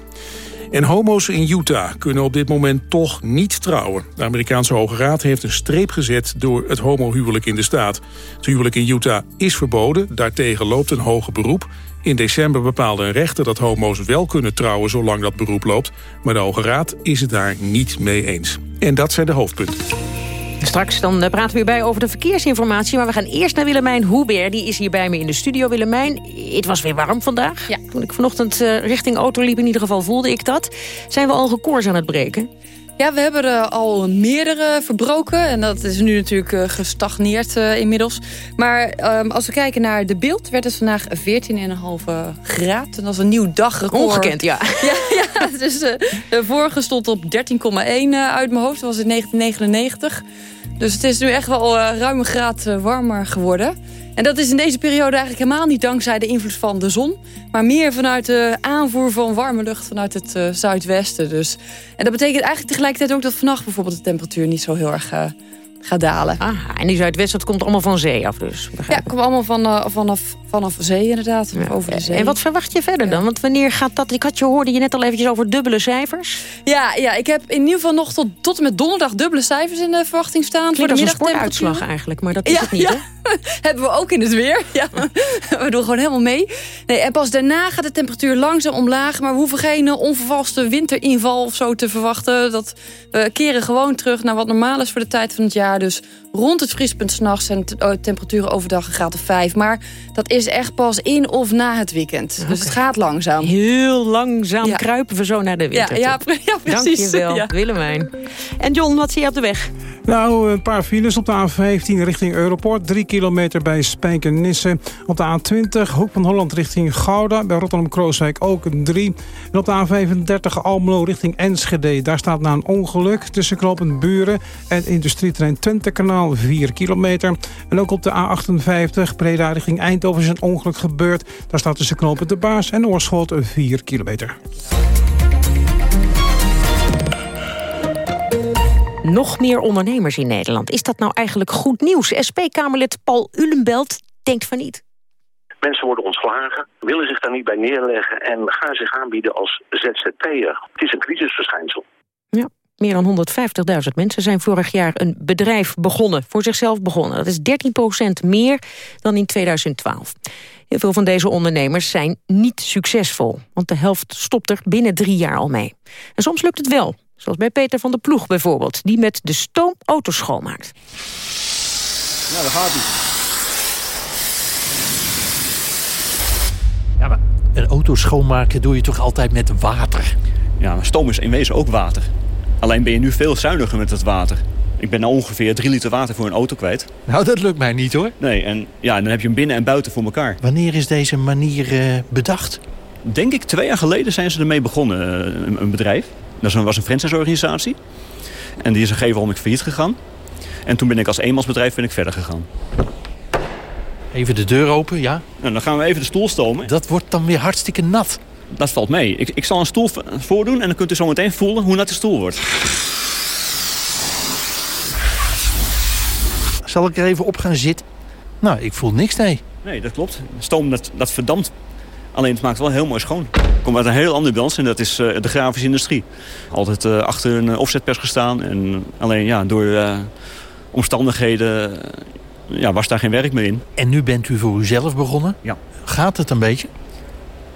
En homo's in Utah kunnen op dit moment toch niet trouwen. De Amerikaanse Hoge Raad heeft een streep gezet door het homohuwelijk in de staat. Het huwelijk in Utah is verboden, daartegen loopt een hoger beroep. In december bepaalde een rechter dat homo's wel kunnen trouwen zolang dat beroep loopt. Maar de Hoge Raad is het daar niet mee eens. En dat zijn de hoofdpunten. Straks dan eh, praten we weer bij over de verkeersinformatie. Maar we gaan eerst naar Willemijn Hoeber. Die is hier bij me in de studio. Willemijn, het was weer warm vandaag. Ja. Toen ik vanochtend eh, richting auto liep, in ieder geval voelde ik dat. Zijn we al records aan het breken? Ja, we hebben er al meerdere verbroken. En dat is nu natuurlijk eh, gestagneerd uh, inmiddels. Maar um, als we kijken naar de beeld... werd het vandaag 14,5 graden. En dat is een nieuw dagrecord. Ongekend, ja. [laughs] ja, ja dus uh, de vorige stond op 13,1 uit mijn hoofd. Dat was in 1999. Dus het is nu echt wel ruim een graad warmer geworden. En dat is in deze periode eigenlijk helemaal niet dankzij de invloed van de zon. Maar meer vanuit de aanvoer van warme lucht vanuit het uh, zuidwesten. Dus. En dat betekent eigenlijk tegelijkertijd ook dat vannacht bijvoorbeeld de temperatuur niet zo heel erg uh, gaat dalen. Aha, en die zuidwest, dat komt allemaal van zee af dus? Ja, komt allemaal van, uh, vanaf, vanaf zee inderdaad, ja. over de zee. En wat verwacht je verder dan? Want wanneer gaat dat... Ik had je, hoorde je net al eventjes over dubbele cijfers. Ja, ja ik heb in ieder geval nog tot, tot en met donderdag dubbele cijfers in de verwachting staan. Klinkt voor de middagtemperatuur. eigenlijk, maar dat is ja, het niet, hè? [laughs] hebben we ook in het weer. Ja, [laughs] we doen gewoon helemaal mee. Nee, en pas daarna gaat de temperatuur langzaam omlaag. Maar we hoeven geen onvervalste winterinval of zo te verwachten. Dat we keren gewoon terug naar wat normaal is voor de tijd van het jaar. Dus rond het vriespunt s'nachts en temperaturen overdag een graad of 5. Maar dat is echt pas in of na het weekend. Dus het gaat langzaam. Heel langzaam ja. kruipen we zo naar de winter. Ja, [laughs] ja, ja precies. Dankjewel, ja. Willemijn. En John, wat zie je op de weg? Nou, een paar files op de A15 richting Europort. Drie kilometer bij Spijkenisse. Op de A20 Hoek van Holland richting Gouda. Bij Rotterdam-Krooswijk ook een 3. En op de A35 Almelo richting Enschede. Daar staat na een ongeluk tussen knooppunt Buren en industrieterrein Twentekanaal 4 kilometer. En ook op de A58 Breda richting Eindhoven is een ongeluk gebeurd. Daar staat tussen knooppunt De Baas en Oorschot 4 kilometer. Nog meer ondernemers in Nederland. Is dat nou eigenlijk goed nieuws? SP-Kamerlid Paul Ulenbelt denkt van niet. Mensen worden ontslagen, willen zich daar niet bij neerleggen... en gaan zich aanbieden als ZZP'er. Het is een crisisverschijnsel. Ja, meer dan 150.000 mensen zijn vorig jaar een bedrijf begonnen. Voor zichzelf begonnen. Dat is 13% meer dan in 2012. Heel veel van deze ondernemers zijn niet succesvol. Want de helft stopt er binnen drie jaar al mee. En soms lukt het wel. Zoals bij Peter van der Ploeg bijvoorbeeld. Die met de stoom auto's schoonmaakt. Nou, daar gaat hij. Ja, maar een auto schoonmaken doe je toch altijd met water? Ja, maar stoom is in wezen ook water. Alleen ben je nu veel zuiniger met het water. Ik ben nou ongeveer 3 liter water voor een auto kwijt. Nou, dat lukt mij niet hoor. Nee, en ja, dan heb je hem binnen en buiten voor elkaar. Wanneer is deze manier uh, bedacht? Denk ik, twee jaar geleden zijn ze ermee begonnen, uh, een bedrijf. Dat was een franchise-organisatie. En die is een gegeven moment failliet gegaan. En toen ben ik als eenmansbedrijf ben ik verder gegaan. Even de deur open, ja? Nou, dan gaan we even de stoel stomen. Dat wordt dan weer hartstikke nat. Dat valt mee. Ik, ik zal een stoel voordoen en dan kunt u zo meteen voelen hoe nat de stoel wordt. Zal ik er even op gaan zitten? Nou, ik voel niks, nee. Nee, dat klopt. Stoom, dat, dat verdampt. Alleen het maakt wel heel mooi schoon. Ik kom uit een heel andere branche en dat is uh, de grafische industrie. Altijd uh, achter een offsetpers gestaan. En alleen ja, door uh, omstandigheden ja, was daar geen werk meer in. En nu bent u voor uzelf begonnen? Ja. Gaat het een beetje?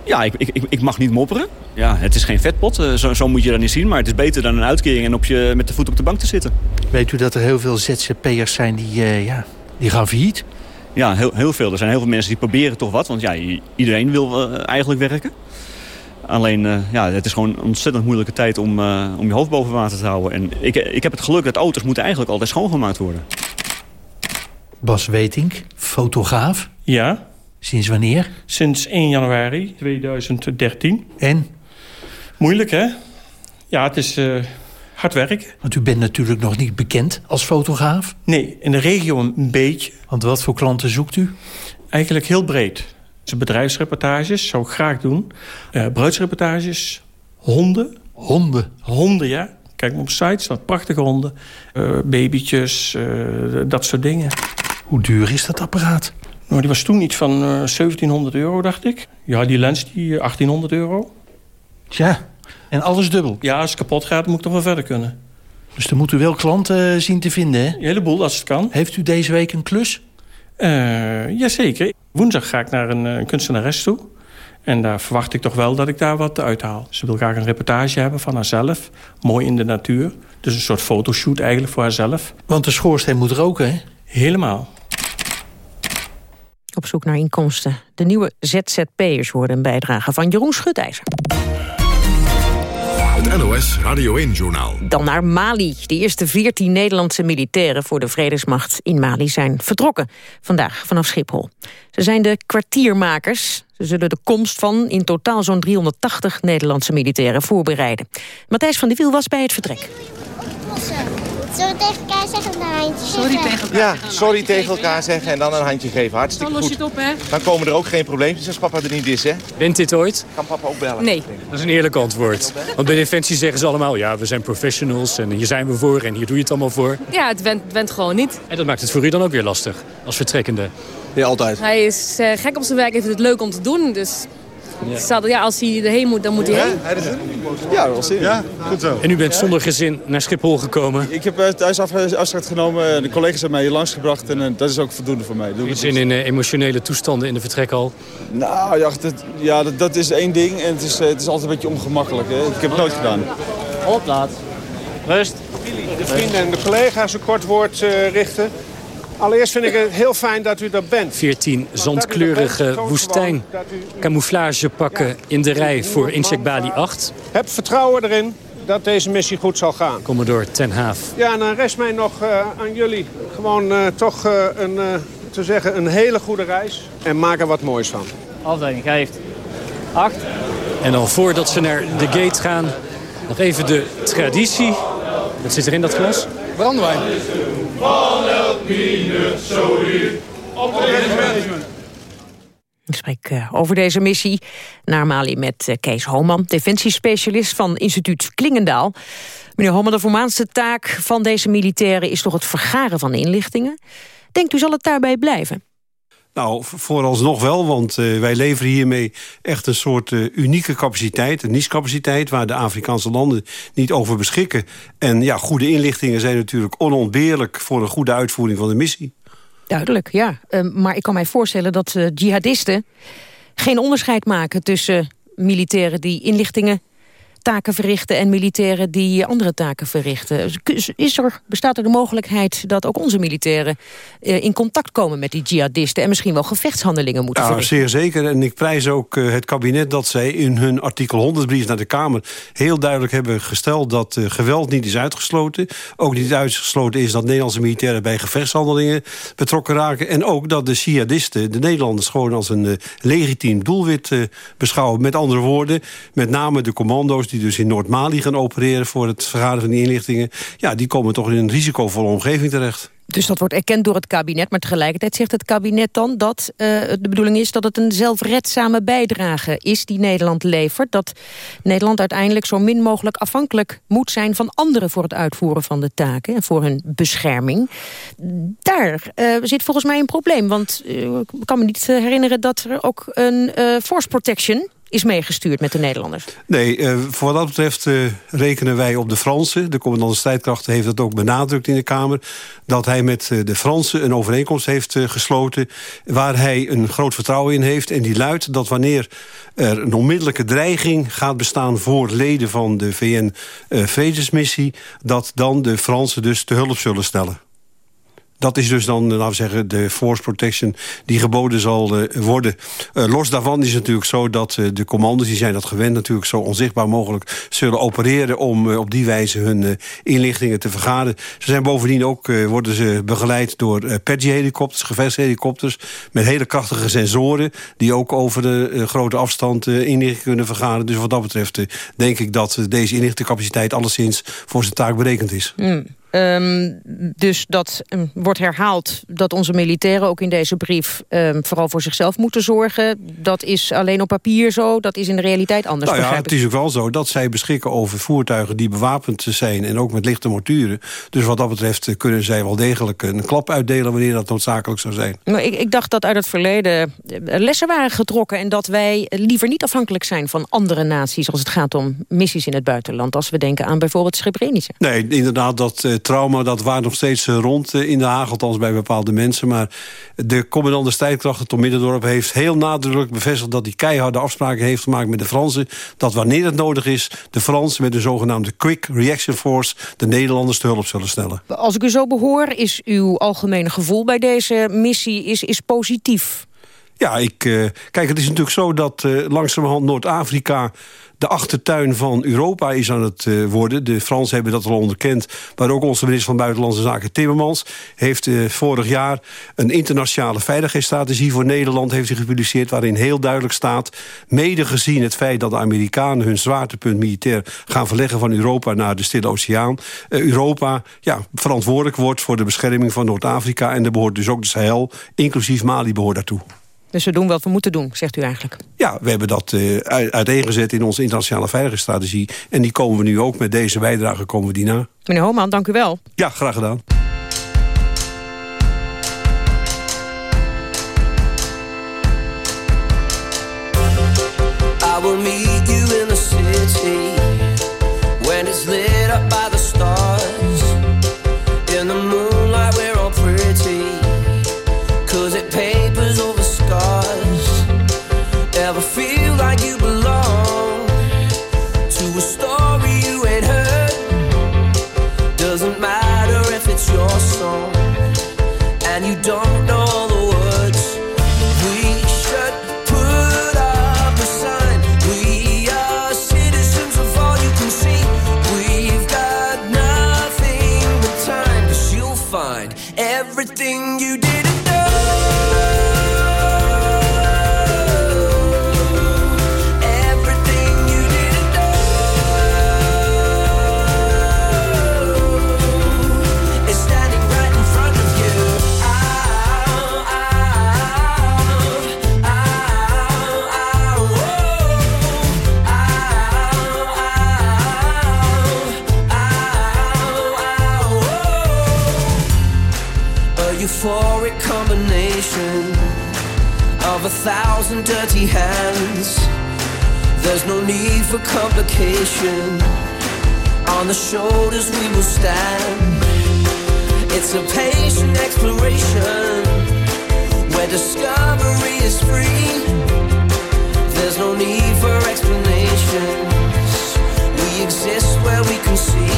Ja, ik, ik, ik mag niet mopperen. Ja, het is geen vetpot, zo, zo moet je dat niet zien. Maar het is beter dan een uitkering en op je, met de voet op de bank te zitten. Weet u dat er heel veel ZZP'ers zijn die, ja, die gaan failliet? Ja, heel, heel veel. Er zijn heel veel mensen die proberen toch wat. Want ja, iedereen wil uh, eigenlijk werken. Alleen, uh, ja, het is gewoon een ontzettend moeilijke tijd om, uh, om je hoofd boven water te houden. En ik, ik heb het geluk dat auto's moeten eigenlijk altijd schoongemaakt worden. Bas Wetink, fotograaf. Ja. Sinds wanneer? Sinds 1 januari 2013. En? Moeilijk, hè? Ja, het is uh, hard werken. Want u bent natuurlijk nog niet bekend als fotograaf? Nee, in de regio een beetje. Want wat voor klanten zoekt u? Eigenlijk heel breed. Dus bedrijfsreportages zou ik graag doen. Uh, bruidsreportages, honden. Honden? Honden, ja. Kijk maar op sites, wat prachtige honden. Uh, babytjes, dat soort dingen. Hoe duur is dat apparaat? Nou, die was toen iets van uh, 1700 euro, dacht ik. Ja, die lens, die 1800 euro. Tja, En alles dubbel? Ja, als het kapot gaat, moet ik toch wel verder kunnen. Dus dan moet u wel klanten eh, zien te vinden, hè? Een heleboel, als het kan. Heeft u deze week een klus? Jazeker. Woensdag ga ik naar een, een kunstenares toe. En daar verwacht ik toch wel dat ik daar wat uithaal. Ze wil graag een reportage hebben van haarzelf. Mooi in de natuur. Dus een soort fotoshoot eigenlijk voor haarzelf. Want de schoorsteen moet roken, hè? Helemaal. Op zoek naar inkomsten. De nieuwe ZZP'ers worden een bijdrage van Jeroen Schutijzer. Het NOS Radio 1-journaal. Dan naar Mali. De eerste 14 Nederlandse militairen voor de vredesmacht in Mali zijn vertrokken. Vandaag vanaf Schiphol. Ze zijn de kwartiermakers. Ze zullen de komst van in totaal zo'n 380 Nederlandse militairen voorbereiden. Matthijs van der Wiel was bij het vertrek. Zullen we tegen elkaar zeggen en een handje Sorry geven? tegen elkaar Ja, sorry tegen elkaar zeggen en dan een handje geven. Hartstikke Dan los goed. je het op, hè? Dan komen er ook geen probleempjes als papa er niet is, hè? Bent dit ooit? Kan papa ook bellen? Nee. Dat is een eerlijk antwoord. Want bij Defensie zeggen ze allemaal... ja, we zijn professionals en hier zijn we voor en hier doe je het allemaal voor. Ja, het went, went gewoon niet. En dat maakt het voor u dan ook weer lastig, als vertrekkende. Ja, altijd. Hij is eh, gek op zijn werk, heeft het leuk om te doen. Dus dat- ja, als hij erheen moet, dan moet hij heen. Ja, wel zin. Ja, goed zo. En u bent zonder gezin naar Schiphol gekomen. Ik heb eh, thuis af, afscheid genomen. De collega's hebben mij hier langsgebracht en eh, dat is ook voldoende voor mij. Doe zin in eh, emotionele toestanden in de vertrekhal. Nou ja, dat, ja dat, dat is één ding en het is, het is altijd een beetje ongemakkelijk. Hè. Ik heb het nooit gedaan. Op laat. Rust. De vrienden en de collega's een kort woord eh, richten. Allereerst vind ik het heel fijn dat u er bent. 14 zandkleurige woestijn camouflagepakken in de rij voor Incheck Bali 8. Heb vertrouwen erin dat deze missie goed zal gaan. Commodore Ten Haaf. Ja, en dan rest mij nog eh, aan jullie gewoon eh, toch eh, een, eh, te zeggen een hele goede reis. En maak er wat moois van. Afdeling geeft. Acht. En al voordat ze naar de gate gaan, nog even de traditie. Wat zit er in dat glas? Brandewijn. Van elk minuut zo hier. Op management. Ik spreek eh, over deze missie naar Mali met eh, Kees Homan... defensiespecialist van instituut Klingendaal. Meneer Homan, de voormaanste taak van deze militairen... is toch het vergaren van inlichtingen? Denkt u zal het daarbij blijven? Nou, vooralsnog wel, want uh, wij leveren hiermee echt een soort uh, unieke capaciteit, een niche-capaciteit, waar de Afrikaanse landen niet over beschikken. En ja, goede inlichtingen zijn natuurlijk onontbeerlijk voor een goede uitvoering van de missie. Duidelijk, ja. Uh, maar ik kan mij voorstellen dat jihadisten geen onderscheid maken tussen militairen die inlichtingen taken verrichten en militairen die andere taken verrichten. Is er, bestaat er de mogelijkheid dat ook onze militairen uh, in contact komen met die jihadisten en misschien wel gevechtshandelingen moeten ja, verrichten? Zeer zeker. En ik prijs ook uh, het kabinet dat zij in hun artikel 100 brief naar de Kamer heel duidelijk hebben gesteld dat uh, geweld niet is uitgesloten. Ook niet uitgesloten is dat Nederlandse militairen bij gevechtshandelingen betrokken raken. En ook dat de jihadisten, de Nederlanders, gewoon als een legitiem doelwit beschouwen. Met andere woorden, met name de commando's die dus in Noord-Mali gaan opereren... voor het vergaren van die inlichtingen... ja, die komen toch in een risicovolle omgeving terecht. Dus dat wordt erkend door het kabinet, maar tegelijkertijd zegt het kabinet dan... dat uh, de bedoeling is dat het een zelfredzame bijdrage is die Nederland levert. Dat Nederland uiteindelijk zo min mogelijk afhankelijk moet zijn... van anderen voor het uitvoeren van de taken en voor hun bescherming. Daar uh, zit volgens mij een probleem, want uh, ik kan me niet herinneren... dat er ook een force protection is meegestuurd met de Nederlanders? Nee, uh, voor wat dat betreft uh, rekenen wij op de Fransen. De commandant strijdkrachten heeft dat ook benadrukt in de Kamer. Dat hij met uh, de Fransen een overeenkomst heeft gesloten... waar hij een groot vertrouwen in heeft. En die luidt dat wanneer er een onmiddellijke dreiging gaat bestaan... voor leden van de VN-vredesmissie... dat dan de Fransen dus te hulp zullen stellen. Dat is dus dan, laten we zeggen, de force protection die geboden zal uh, worden. Uh, los daarvan is het natuurlijk zo dat uh, de commando's, die zijn dat gewend... natuurlijk zo onzichtbaar mogelijk zullen opereren... om op die wijze hun inlichtingen te vergaren. Ze zijn bovendien ook, worden ze begeleid door Peggy-helikopters, gevechtshelikopters... met hele krachtige sensoren die ook over de grote afstand inlichtingen kunnen vergaren. Dus wat dat betreft denk ik dat deze inlichtingcapaciteit alleszins voor zijn taak berekend is. Mm. Ehm, dus dat um, wordt herhaald dat onze militairen ook in deze brief... Um, vooral voor zichzelf moeten zorgen. Dat is alleen op papier zo, dat is in de realiteit anders. Nou ja, het is ook wel zo dat zij beschikken over voertuigen... die bewapend zijn en ook met lichte morturen. Dus wat dat betreft kunnen zij wel degelijk een klap uitdelen... wanneer dat noodzakelijk zou zijn. Maar ik, ik dacht dat uit het verleden eh, lessen waren getrokken... en dat wij liever niet afhankelijk zijn van andere naties... als het gaat om missies in het buitenland. Als we denken aan bijvoorbeeld Srebrenica. Nee, inderdaad, dat uh, trauma dat waart nog steeds uh, rond uh, in de Haag... althans bij bepaalde mensen. Maar de commandant de strijdkrachten Tom Middendorp heeft heel nadrukkelijk bevestigd... dat hij keiharde afspraken heeft gemaakt met de Fransen... dat wanneer het nodig is, de Fransen met de zogenaamde Quick Reaction Force... de Nederlanders te hulp zullen stellen. Als ik u zo behoor, is uw algemene gevoel bij deze missie is, is positief? Ja, ik, uh, kijk, het is natuurlijk zo dat uh, langzamerhand Noord-Afrika de achtertuin van Europa is aan het uh, worden. De Fransen hebben dat al onderkend. Maar ook onze minister van Buitenlandse Zaken Timmermans... heeft vorig jaar een internationale veiligheidsstrategie voor Nederland... heeft gepubliceerd waarin heel duidelijk staat... mede gezien het feit dat de Amerikanen hun zwaartepunt militair... gaan verleggen van Europa naar de Stille Oceaan... Europa ja, verantwoordelijk wordt voor de bescherming van Noord-Afrika... en er behoort dus ook de Sahel, inclusief Mali, behoort daartoe. Dus we doen wat we moeten doen, zegt u eigenlijk. Ja, we hebben dat uh, uiteengezet in onze internationale veiligheidsstrategie. En die komen we nu ook met deze bijdrage komen we die na. Meneer Homan, dank u wel. Ja, graag gedaan. On the shoulders we will stand. It's a patient exploration where discovery is free. There's no need for explanations. We exist where we can see.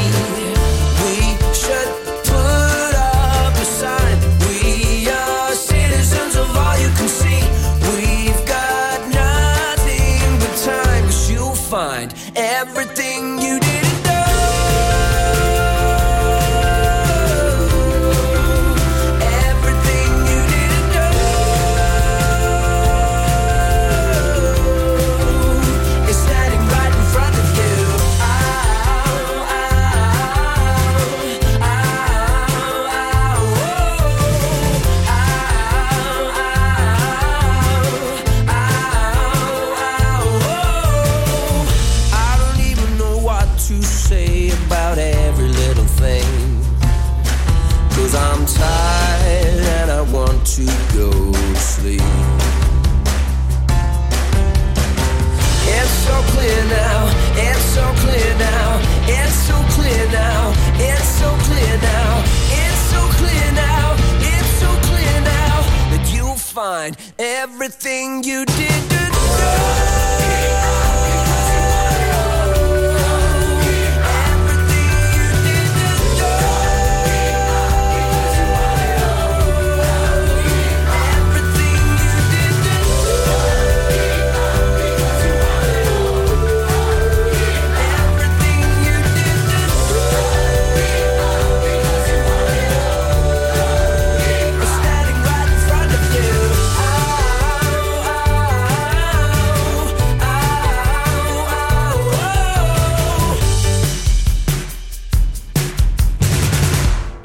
To say about every little thing. Cause I'm tired and I want to go to sleep. It's so clear now, it's so clear now, it's so clear now, it's so clear now, it's so clear now, it's so clear now that you'll find everything you didn't standing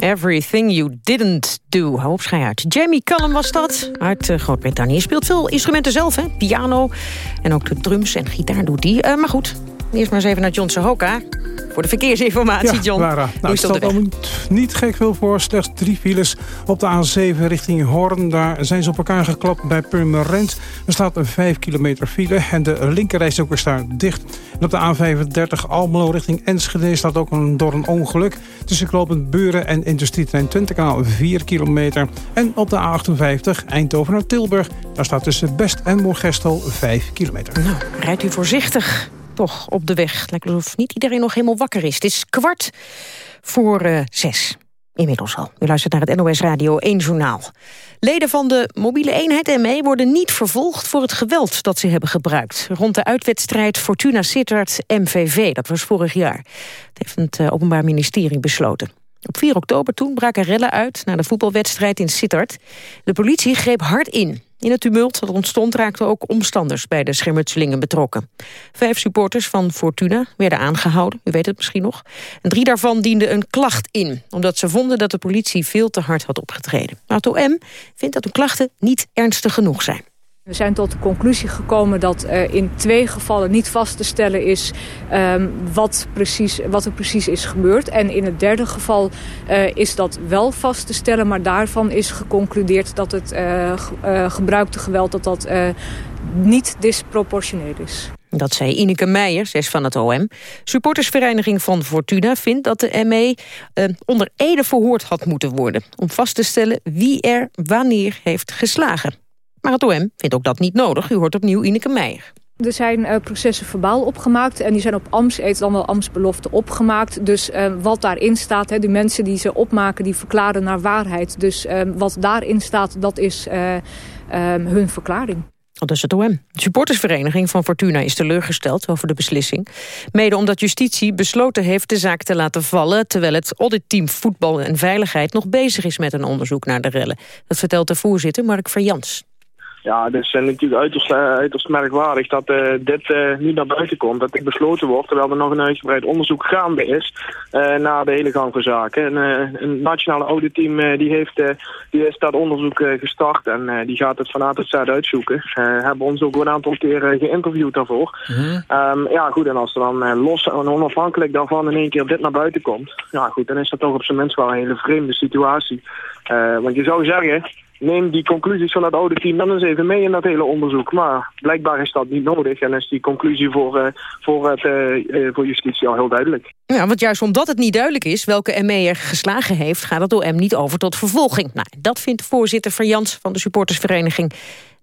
Everything You Didn't Do. Hou op, schij uit. Jamie Cullum was dat, uit uh, Groot-Brittannië. Speelt veel instrumenten zelf, hè? Piano en ook de drums en gitaar doet die. Uh, maar goed, eerst maar eens even naar John Sahoka voor de verkeersinformatie, ja, John. Lara. Nou, allemaal niet gek veel voor. Slechts drie files op de A7 richting Hoorn. Daar zijn ze op elkaar geklapt bij Purmerend. Er staat een 5 kilometer file en de linkerreis ook daar dicht. En op de A35 Almelo richting Enschede staat ook een, door een ongeluk. Tussen Klopend Buren en Industrietrein 20 kanaal 4 kilometer. En op de A58 Eindhoven naar Tilburg. Daar staat tussen Best en Moergestel 5 kilometer. Nou, rijdt u voorzichtig toch op de weg. Lijkt alsof niet iedereen nog helemaal wakker is. Het is kwart voor uh, zes. Inmiddels al. U luistert naar het NOS Radio 1 Journaal. Leden van de mobiele eenheid ME worden niet vervolgd voor het geweld dat ze hebben gebruikt. Rond de uitwedstrijd Fortuna Sittard MVV, dat was vorig jaar. Dat heeft het eh, Openbaar Ministerie besloten. Op 4 oktober toen braken rellen uit na de voetbalwedstrijd in Sittard. De politie greep hard in. In het tumult dat ontstond raakten ook omstanders bij de schermutselingen betrokken. Vijf supporters van Fortuna werden aangehouden, u weet het misschien nog. Drie daarvan dienden een klacht in, omdat ze vonden dat de politie veel te hard had opgetreden. Maar het OM vindt dat de klachten niet ernstig genoeg zijn. We zijn tot de conclusie gekomen dat in twee gevallen niet vast te stellen is um, wat, precies, wat er precies is gebeurd. En in het derde geval uh, is dat wel vast te stellen, maar daarvan is geconcludeerd dat het uh, gebruikte geweld dat dat, niet disproportioneel is. Dat zei Ineke Meijer, zes van het OM. Supportersvereniging van Fortuna vindt dat de ME onder ede verhoord had moeten worden... om vast te stellen wie er wanneer heeft geslagen. Maar het OM vindt ook dat niet nodig. U hoort opnieuw Ineke Meijer. Er zijn uh, processen verbaal opgemaakt en die zijn op Amts, dan wel Amtsbelofte opgemaakt. Dus uh, wat daarin staat, hè, die mensen die ze opmaken, die verklaren naar waarheid. Dus uh, wat daarin staat, dat is hun verklaring. Dat is het OM. De supportersvereniging van Fortuna is teleurgesteld over de beslissing. Mede omdat justitie besloten heeft de zaak te laten vallen... terwijl het auditteam Voetbal en Veiligheid nog bezig is met een onderzoek naar de rellen. Dat vertelt de voorzitter Mark Verjans. Ja, het is uh, natuurlijk uiterst, uh, uiterst merkwaardig dat uh, dit nu naar buiten komt. Dat dit besloten wordt, terwijl er nog een uitgebreid onderzoek gaande is naar de hele gang van zaken. een nationale auditteam die heeft, die is dat onderzoek gestart en die gaat het van A tot Z uitzoeken. hebben ons ook een aantal keren geïnterviewd daarvoor. Mhm. um, ja goed, en als er dan los en onafhankelijk daarvan in één keer dit naar buiten komt, ja goed, dan is dat toch op zijn minst wel een hele vreemde situatie. want je zou zeggen neem die conclusies van het oude team dan eens even mee in dat hele onderzoek. Maar blijkbaar is dat niet nodig en is die conclusie voor, uh, voor, het, uh, voor justitie al heel duidelijk. Ja, want juist omdat het niet duidelijk is welke ME er geslagen heeft... gaat het OM niet over tot vervolging. Nou, dat vindt voorzitter Verjans van de supportersvereniging...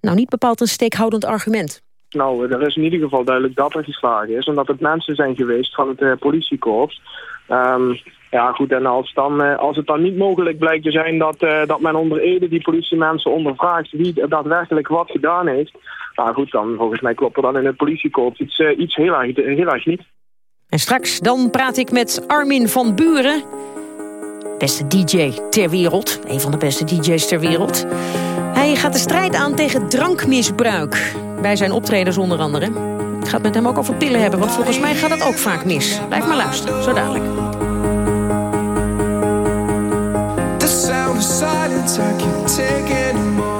nou niet bepaald een steekhoudend argument. Nou, er is in ieder geval duidelijk dat er geslagen is... omdat het mensen zijn geweest van het uh, politiekorps... Um, ja, goed, en als, dan, uh, als het dan niet mogelijk blijkt te zijn dat, uh, dat men onder Ede die politiemensen ondervraagt wie daadwerkelijk wat gedaan heeft, nou goed, dan volgens mij klopt er dan in het politiekorps iets, uh, iets heel, erg, heel erg niet. En straks dan praat ik met Armin van Buren, beste DJ ter wereld, een van de beste DJ's ter wereld. Hij gaat de strijd aan tegen drankmisbruik, bij zijn optredens onder andere. Ik ga het met hem ook over pillen hebben, want volgens mij gaat dat ook vaak mis. Blijf maar luisteren, zo dadelijk. Silence I can't take anymore.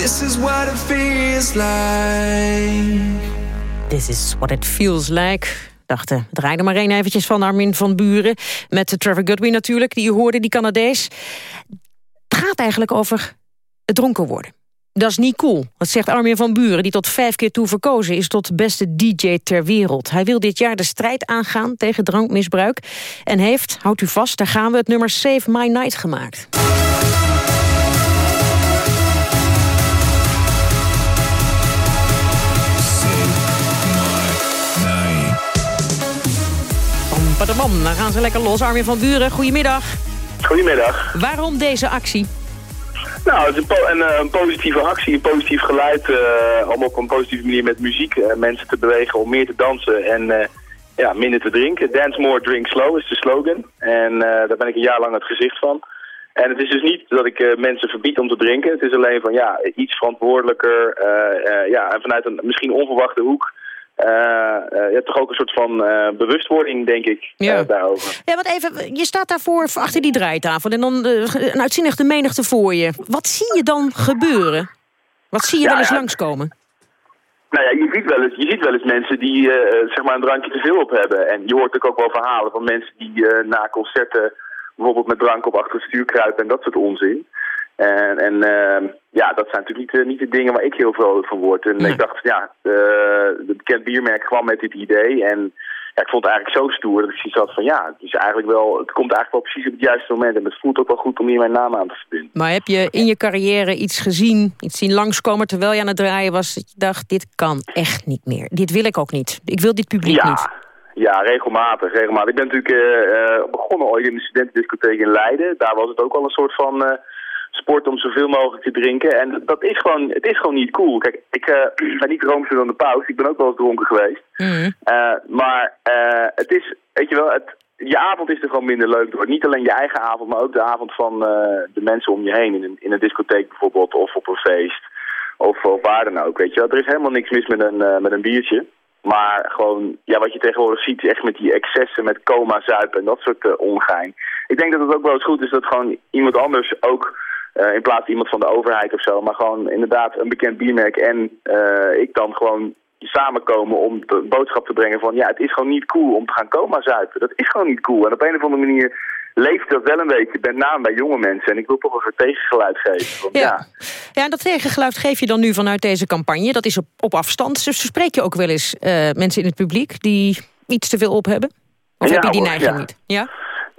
This is what it feels like. This is what it feels like. Dachten, draai er maar één eventjes van Armin van Buren. Met Trevor Goodwin natuurlijk, die je hoorde, die Canadees. Het gaat eigenlijk over het dronken worden. Dat is niet cool, dat zegt Armin van Buren... die tot vijf keer toe verkozen is tot beste DJ ter wereld. Hij wil dit jaar de strijd aangaan tegen drankmisbruik... en heeft, houdt u vast, daar gaan we het nummer Save My Night gemaakt. Padamam, dan gaan ze lekker los. Armin van Buren, goedemiddag. Goedemiddag. Waarom deze actie? Nou, het is een, po- een, eh, een positieve actie, een positief geluid. eh, om op een positieve manier met muziek eh, mensen te bewegen om meer te dansen en ja, minder te drinken. Dance more, drink slow is de slogan. En daar ben ik een jaar lang het gezicht van. En het is dus niet dat ik mensen verbied om te drinken. Het is alleen van ja, iets verantwoordelijker. ja, en vanuit een misschien onverwachte hoek. Eh, eh, je hebt toch ook een soort van eh, bewustwording, denk ik, daarover. Ja, wat even, je staat daarvoor achter die draaitafel en dan een uitzinnige menigte voor je. Wat zie je dan gebeuren? Wat zie je Ja, wel eens ja. langskomen? Nou ja, je ziet wel eens, je ziet wel eens mensen die zeg maar een drankje te veel op hebben. En je hoort ook wel verhalen van mensen die na concerten bijvoorbeeld met drank op achter het stuur kruipen en dat soort onzin. En, en eh, ja, dat zijn natuurlijk niet, de- niet de dingen waar ik heel vrolijk van word. En ik dacht, ja, uh, het bekend biermerk kwam met dit idee. En ja, ik vond het eigenlijk zo stoer dat ik zoiets had van ja, het, is eigenlijk wel, het komt eigenlijk wel precies op het juiste moment. En het voelt ook wel goed om hier mijn naam aan te verbinden. Maar heb je in je carrière iets gezien, iets zien langskomen terwijl je aan het draaien was, dat je dacht, dit kan echt niet meer. Dit wil ik ook niet. Ik wil dit publiek ja. niet. Ja, regelmatig, regelmatig. Ik ben natuurlijk eh, eh, begonnen ooit in de studentendiscotheek in Leiden. Daar was het ook al een soort van eh, sport om zoveel mogelijk te drinken. En dat is gewoon, het is gewoon niet cool. Kijk, ik eh, ben niet roomser dan de paus. Ik ben ook wel eens dronken geweest. Eh, maar eh, het is, weet je wel, het, je avond is er gewoon minder leuk door. Niet alleen je eigen avond, maar ook de avond van de mensen om je heen. In een, in een discotheek bijvoorbeeld, of op een feest. Of, of waar dan ook, weet je wel. Er is helemaal niks mis met een, met een biertje. Maar gewoon, ja, wat je tegenwoordig ziet, echt met die excessen, met coma, zuipen en dat soort eh, ongein. Ik denk dat het ook wel eens goed is dat gewoon iemand anders ook, eh, in plaats van iemand van de overheid of zo, maar gewoon inderdaad een bekend biermerk en eh, ik dan gewoon samenkomen om de boodschap te brengen van ja, het is gewoon niet cool om te gaan coma zuipen. Dat is gewoon niet cool. En op een of andere manier leeft dat wel een beetje, met name bij jonge mensen. En ik wil toch een soort tegengeluid geven. Want, ja. Ja, en dat tegengeluid geef je dan nu vanuit deze campagne. Dat is op, op afstand. Dus spreek je ook wel eens eh, mensen in het publiek die iets te veel op hebben? Of Ja, heb je die neiging ja. niet? Ja?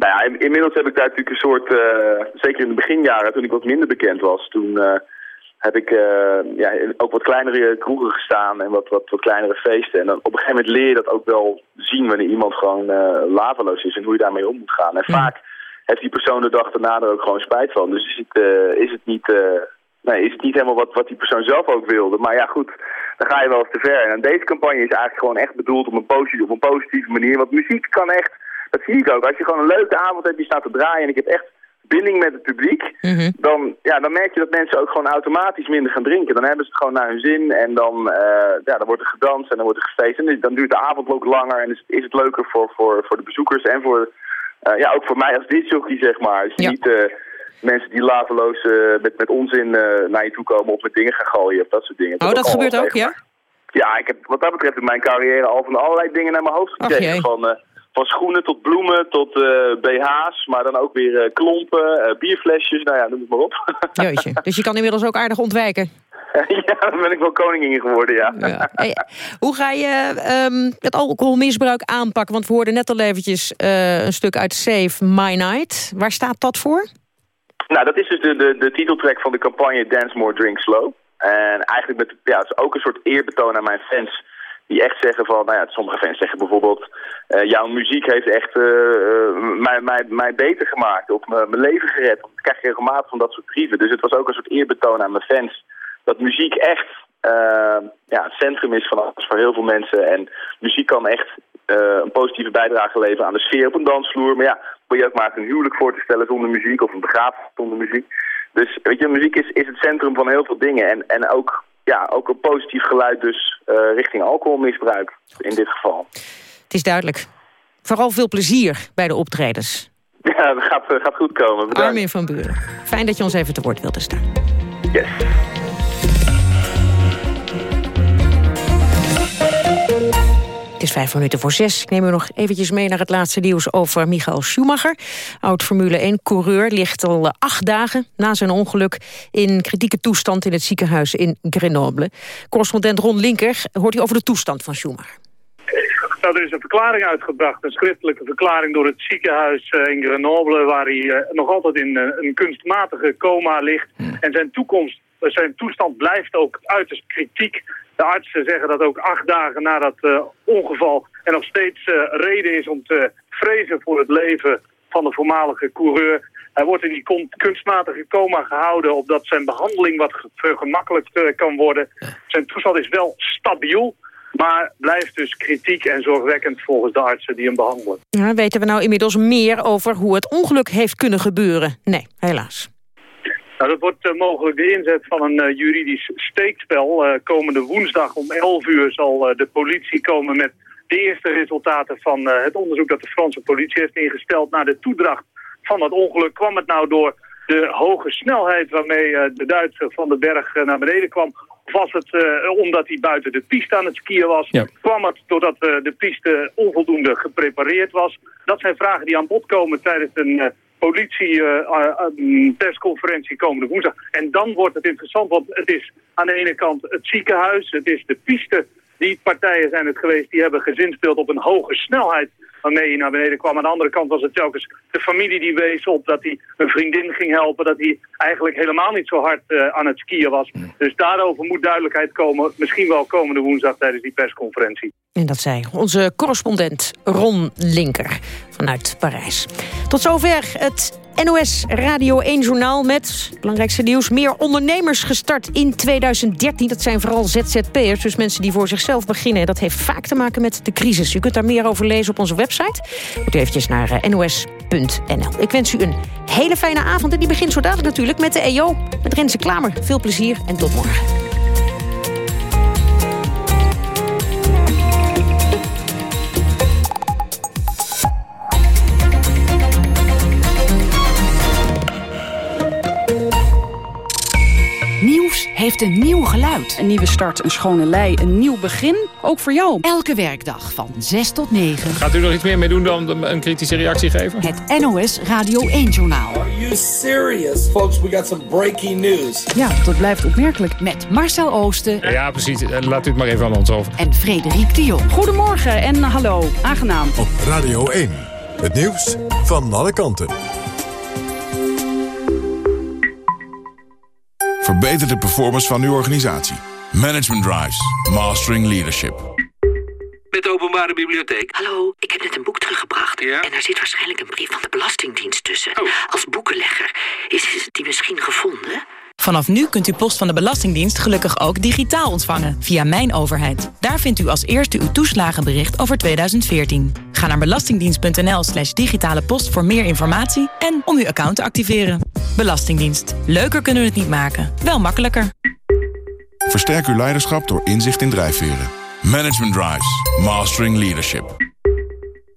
Nou ja, in- inmiddels heb ik daar natuurlijk een soort, eh, zeker in de beginjaren toen ik wat minder bekend was, toen eh, heb ik eh, ja, ook wat kleinere kroegen gestaan en wat, wat, wat kleinere feesten. En dan op een gegeven moment leer je dat ook wel zien wanneer iemand gewoon laveloos is en hoe je daarmee om moet gaan. En vaak heeft die persoon de dag daarna er ook gewoon spijt van. Dus is het, is het niet... Nee, is het niet helemaal wat, wat die persoon zelf ook wilde. Maar ja, goed, dan ga je wel eens te ver. En deze campagne is eigenlijk gewoon echt bedoeld op een, op een positieve manier. Want muziek kan echt, dat zie ik ook. Als je gewoon een leuke avond hebt, je staat te draaien en ik heb echt binding met het publiek. Dan, ja, dan merk je dat mensen ook gewoon automatisch minder gaan drinken. Dan hebben ze het gewoon naar hun zin en dan, eh, ja, dan wordt er gedanst en dan wordt er gefeest. En dan duurt de avond ook langer en is, is het leuker voor, voor, voor de bezoekers en voor, eh, ja, ook voor mij als disjockey, zeg maar. Dus niet eh, mensen die laveloos met, met onzin naar je toe komen of met dingen gaan gooien of dat soort dingen. Oh, dat gebeurt ook, ja? Ja, ik heb wat dat betreft in mijn carrière al van allerlei dingen naar mijn hoofd gekregen. Van, van schoenen tot bloemen tot eh, BH's, maar dan ook weer eh, klompen, eh, bierflesjes, nou ja, noem het maar op. [laughs] Jeetje. Dus je kan inmiddels ook aardig ontwijken. ja, dan ben ik wel koningin geworden, ja. Hey, hoe ga je ehm, het alcoholmisbruik aanpakken? Want we hoorden net al eventjes een stuk uit Save My Night. Waar staat dat voor? Nou, dat is dus de, de, de titeltrack van de campagne Dance More, Drink Slow. En eigenlijk met, ja, het is ook een soort eerbetoon aan mijn fans. Die echt zeggen van, nou ja, sommige fans zeggen bijvoorbeeld... eh, jouw muziek heeft echt eh, eh, mij, mij, beter gemaakt of mijn leven gered. Ik krijg regelmatig van dat soort brieven. Dus het was ook een soort eerbetoon aan mijn fans. Dat muziek echt ja, het centrum is van alles voor heel veel mensen. En muziek kan echt een positieve bijdrage leveren aan de sfeer op een dansvloer. Maar ja, wil je ook maar een huwelijk voor te stellen zonder muziek of een begrafenis zonder muziek. Dus weet je, muziek is, is het centrum van heel veel dingen. En, en ook, ja, ook een positief geluid dus eh, richting alcoholmisbruik in dit geval. Het is duidelijk. Vooral veel plezier bij de optredens. [laughs] Ja, dat gaat, eh, gaat goed komen. Bedankt. Armin van Buren. Fijn dat je ons even te woord wilde staan. Yes. Het is vijf minuten voor zes. Ik neem u nog eventjes mee naar het laatste nieuws over Michael Schumacher. Oud-Formule 1-coureur ligt al acht dagen na zijn ongeluk... in kritieke toestand in het ziekenhuis in Grenoble. Correspondent Ron Linker hoort u over de toestand van Schumacher. Nou, er is een verklaring uitgebracht, een schriftelijke verklaring door het ziekenhuis eh, in Grenoble, waar hij eh, nog altijd in eh, een kunstmatige coma ligt. En zijn toekomst, zijn toestand blijft ook uiterst kritiek. De artsen zeggen dat ook acht dagen na dat ongeval er nog steeds reden is om te vrezen voor het leven van de voormalige coureur. Hij wordt in die kunstmatige coma gehouden... opdat zijn behandeling wat vergemakkelijkt kan worden. Zijn toestand is wel stabiel... Maar blijft dus kritiek en zorgwekkend volgens de artsen die hem behandelen. Ja, weten we nou inmiddels meer over hoe het ongeluk heeft kunnen gebeuren? Nee, helaas. Nou, dat wordt uh, mogelijk de inzet van een uh, juridisch steekspel. Uh, komende woensdag om 11 uur zal de politie komen met de eerste resultaten van het onderzoek dat de Franse politie heeft ingesteld naar de toedracht van het ongeluk. Kwam het nou door de hoge snelheid waarmee de Duitser van de berg naar beneden kwam? was het uh, omdat hij buiten de piste aan het skiën was? Kwam het doordat uh, de piste onvoldoende geprepareerd was? Dat zijn vragen die aan bod komen tijdens een uh, politie-persconferentie komende woensdag. En dan wordt het interessant, want het is aan de ene kant het ziekenhuis, het is de piste. Die partijen zijn het geweest die hebben gezinspeeld op een hoge snelheid waarmee hij naar beneden kwam. Aan de andere kant was het telkens de familie die wees op dat hij een vriendin ging helpen. Dat hij eigenlijk helemaal niet zo hard uh, aan het skiën was. Dus daarover moet duidelijkheid komen. Misschien wel komende woensdag tijdens die persconferentie. En dat zei onze correspondent Ron Linker vanuit Parijs. Tot zover het NOS Radio 1-journaal met het belangrijkste nieuws. Meer ondernemers gestart in 2013. Dat zijn vooral ZZP'ers, dus mensen die voor zichzelf beginnen. Dat heeft vaak te maken met de crisis. U kunt daar meer over lezen op onze website. Moet eventjes naar eh, nos.nl. Ik wens u een hele fijne avond. En die begint zo dadelijk natuurlijk met de EO. Met Renze Klamer. Veel plezier en tot morgen. Heeft een nieuw geluid. Een nieuwe start, een schone lei, een nieuw begin. Ook voor jou. Elke werkdag van 6 tot 9. Gaat u nog iets meer mee doen dan een kritische reactie geven? Het NOS Radio 1-journaal. Are you serious? Folks, we got some breaking news. Ja, dat blijft opmerkelijk. Met Marcel Oosten. Ja, precies. Laat u het maar even aan ons over. En Frederik de Jong. Goedemorgen en hallo. Aangenaam. Op Radio 1. Het nieuws van alle kanten. Verbeter de performance van uw organisatie. Management Drives. Mastering Leadership. Met de openbare bibliotheek. Hallo, ik heb net een boek teruggebracht. Ja? En daar zit waarschijnlijk een brief van de Belastingdienst tussen. Oh. Als boekenlegger. Is die misschien gevonden? Vanaf nu kunt u post van de Belastingdienst gelukkig ook digitaal ontvangen via Mijn Overheid. Daar vindt u als eerste uw toeslagenbericht over 2014. Ga naar belastingdienst.nl slash digitale post voor meer informatie en om uw account te activeren. Belastingdienst. Leuker kunnen we het niet maken, wel makkelijker. Versterk uw leiderschap door inzicht in drijfveren. Management Drives. Mastering Leadership.